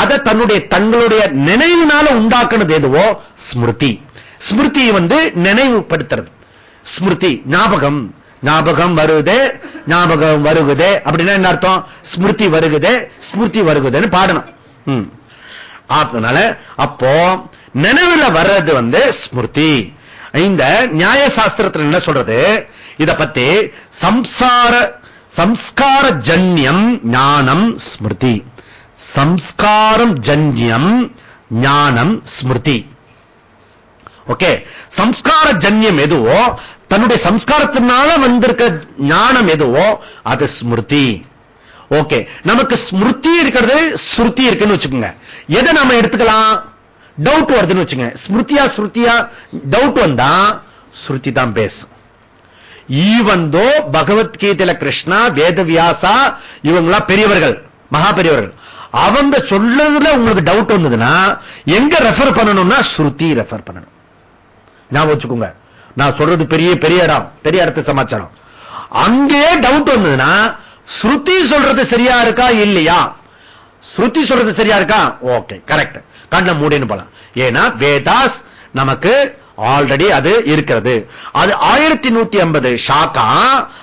Speaker 1: அதை தன்னுடைய தங்களுடைய நினைவினால உண்டாக்குனது எதுவோ? ஸ்மிருதி. ஸ்மிருதி வந்து நினைவுபடுத்துறது. ஸ்மிருதி ஞாபகம். ஞாபகம் வருது ஞாபகம் வருகுது. அப்படின்னா என்ன அர்த்தம்? ஸ்மிருதி வருகுது ஸ்மிருதி வருகுதுன்னு பாடணும். அதனால அப்போ நினைவுல வர்றது வந்து ஸ்மிருதி. இந்த நியாய சாஸ்திரத்தில் என்ன சொல்றது? இத பத்தி சம்சார சம்ஸ்கார ஜன்யம் ஞானம் ஸ்மிருதி. சம்ஸ்காரம் ஜன்யம் ஞானம் ஸ்மிருதி. ஓகே? சம்ஸ்கார ஜன்யம் எதுவோ தன்னுடைய சம்ஸ்காரத்தினால வந்திருக்க ஞானம் எதுவோ அது ஸ்மிருதி. ஓகே? நமக்கு ஸ்மிருதி இருக்கிறது ஸ்ருதி இருக்குன்னு வச்சுக்கோங்க. எதை நாம எடுத்துக்கலாம்? டவுட் வருதுன்னு வச்சுங்க ஸ்மிருதியா ஸ்ருத்தியா டவுட் வந்தா ஸ்ருதி தான் பேஸ் ஈவந்தோ பகவத்கீதையில கிருஷ்ணா வேதவியாசா இவங்களா பெரியவர்கள் மகா பெரியவர்கள். அவங்க சொல்றதுல உங்களுக்கு டவுட் வந்ததுன்னா எங்க ரெஃபர் பண்ணணும்னா ஸ்ருதி ரெஃபர் பண்ணணும். ஞாபகம் வச்சுக்கோங்க. நான் சொல்றது பெரிய பெரிய இடம் பெரிய இடத்து சமாச்சாரம். அங்கேயே டவுட் வந்ததுன்னா ஸ்ருதி சொல்றது சரியா இருக்கா இல்லையா? ஸ்ருதி சொல்றது சரியா இருக்கா? ஓகே கரெக்ட் கண்ண மூடின்னு போலாம். ஏன்னா வேதாஸ் நமக்கு ஆல்ரெடி அது இருக்கிறது. அது ஆயிரத்தி நூத்தி ஐம்பது ஷாக்கா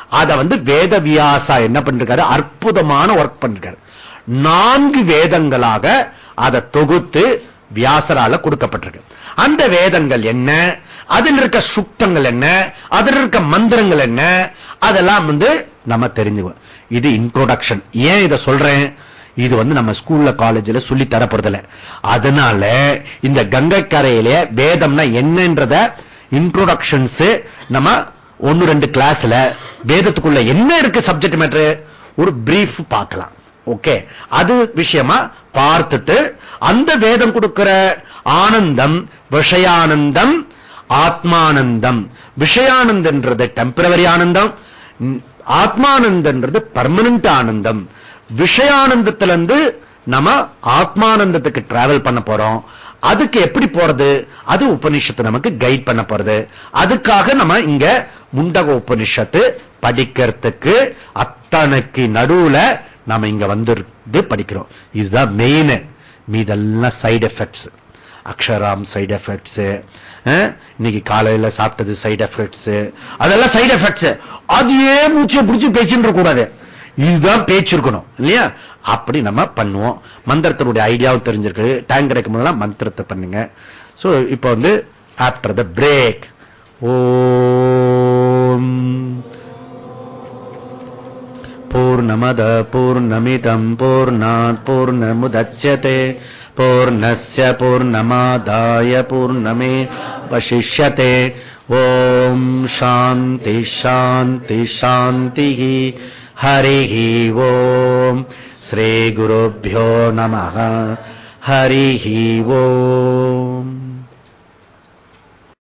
Speaker 1: அத வந்து வேத வியாசா என்ன பண்ணிருக்காரு? அற்புதமான ஒர்க் பண்ணிருக்காரு. நான்கு வேதங்களாக அதை தொகுத்து வியாசரால கொடுக்கப்பட்டிருக்கு. அந்த வேதங்கள் என்ன? அதில் இருக்க சுத்தங்கள் என்ன? அதில் இருக்க மந்திரங்கள் என்ன? அதெல்லாம் வந்து நம்ம தெரிஞ்சுக்கணும். இது இன்ட்ரோடக்ஷன் ஏன் இதை சொல்றேன்? இது வந்து நம்ம ஸ்கூல்ல காலேஜில் சொல்லி தரப்படுறதில்ல அதனால இந்த கங்கை வேதம்னா என்னன்றத இன்ட்ரோடக்ஷன்ஸ் நம்ம ஒன்னு ரெண்டு கிளாஸ்ல வேதத்துக்குள்ள என்ன இருக்கு சப்ஜெக்ட் மேட்ரு ஒரு பிரீஃப் பார்க்கலாம். ஓகே அது விஷயமா பார்த்துட்டு அந்த வேதம் கொடுக்கிற ஆனந்தம் விஷயானந்தம் ஆத்மானந்தம். விஷயானந்தன்றது டெம்பரவரி ஆனந்தம் ஆத்மானந்தன்றது பர்மனன்ட் ஆனந்தம். விஷயானந்தத்திலிருந்து நம்ம ஆத்மானந்தத்துக்கு டிராவல் பண்ண போறோம். அதுக்கு எப்படி போறது? அது உபனிஷத்து நமக்கு கைட் பண்ண போறது. அதுக்காக நம்ம இங்க முண்டக உபனிஷத்து படிக்கிறதுக்கு அத்தனைக்கு நடுவுல நம்ம இங்க வந்து படிக்கிறோம். இதுதான் மெயின் மீதெல்லாம் சைடு எஃபெக்ட்ஸ் அக்ஷராம் சைடு எஃபெக்ட்ஸ் இன்னைக்கு காலையில சாப்பிட்டது சைடு எஃபெக்ட்ஸ் அதெல்லாம் சைடு எஃபெக்ட்ஸ் அதையே மூச்சு பிடிச்சி பேசிட்டு கூடாது இதுதான் பேச்சு இருக்கணும் இல்லையா? அப்படி நம்ம பண்ணுவோம். மந்திரத்தினுடைய ஐடியாவும் தெரிஞ்சிருக்கு. டேங்க் கிடைக்கும் போதெல்லாம் மந்திரத்தை பண்ணுங்க. சோ இப்ப வந்து ஆப்டர் த பிரேக் ஓம் பூர்ணமத பூர்ணமிதம் பூர்ணாத் பூர்ணமுதட்சதே பூர்ணஸ்ய பூர்ணமாதாய பூர்ணமே வசிஷ்யதே. ஓம் சாந்தி சாந்தி சாந்தி हरिः ॐ श्रीगुरुभ्यो नमः। हरिः ॐ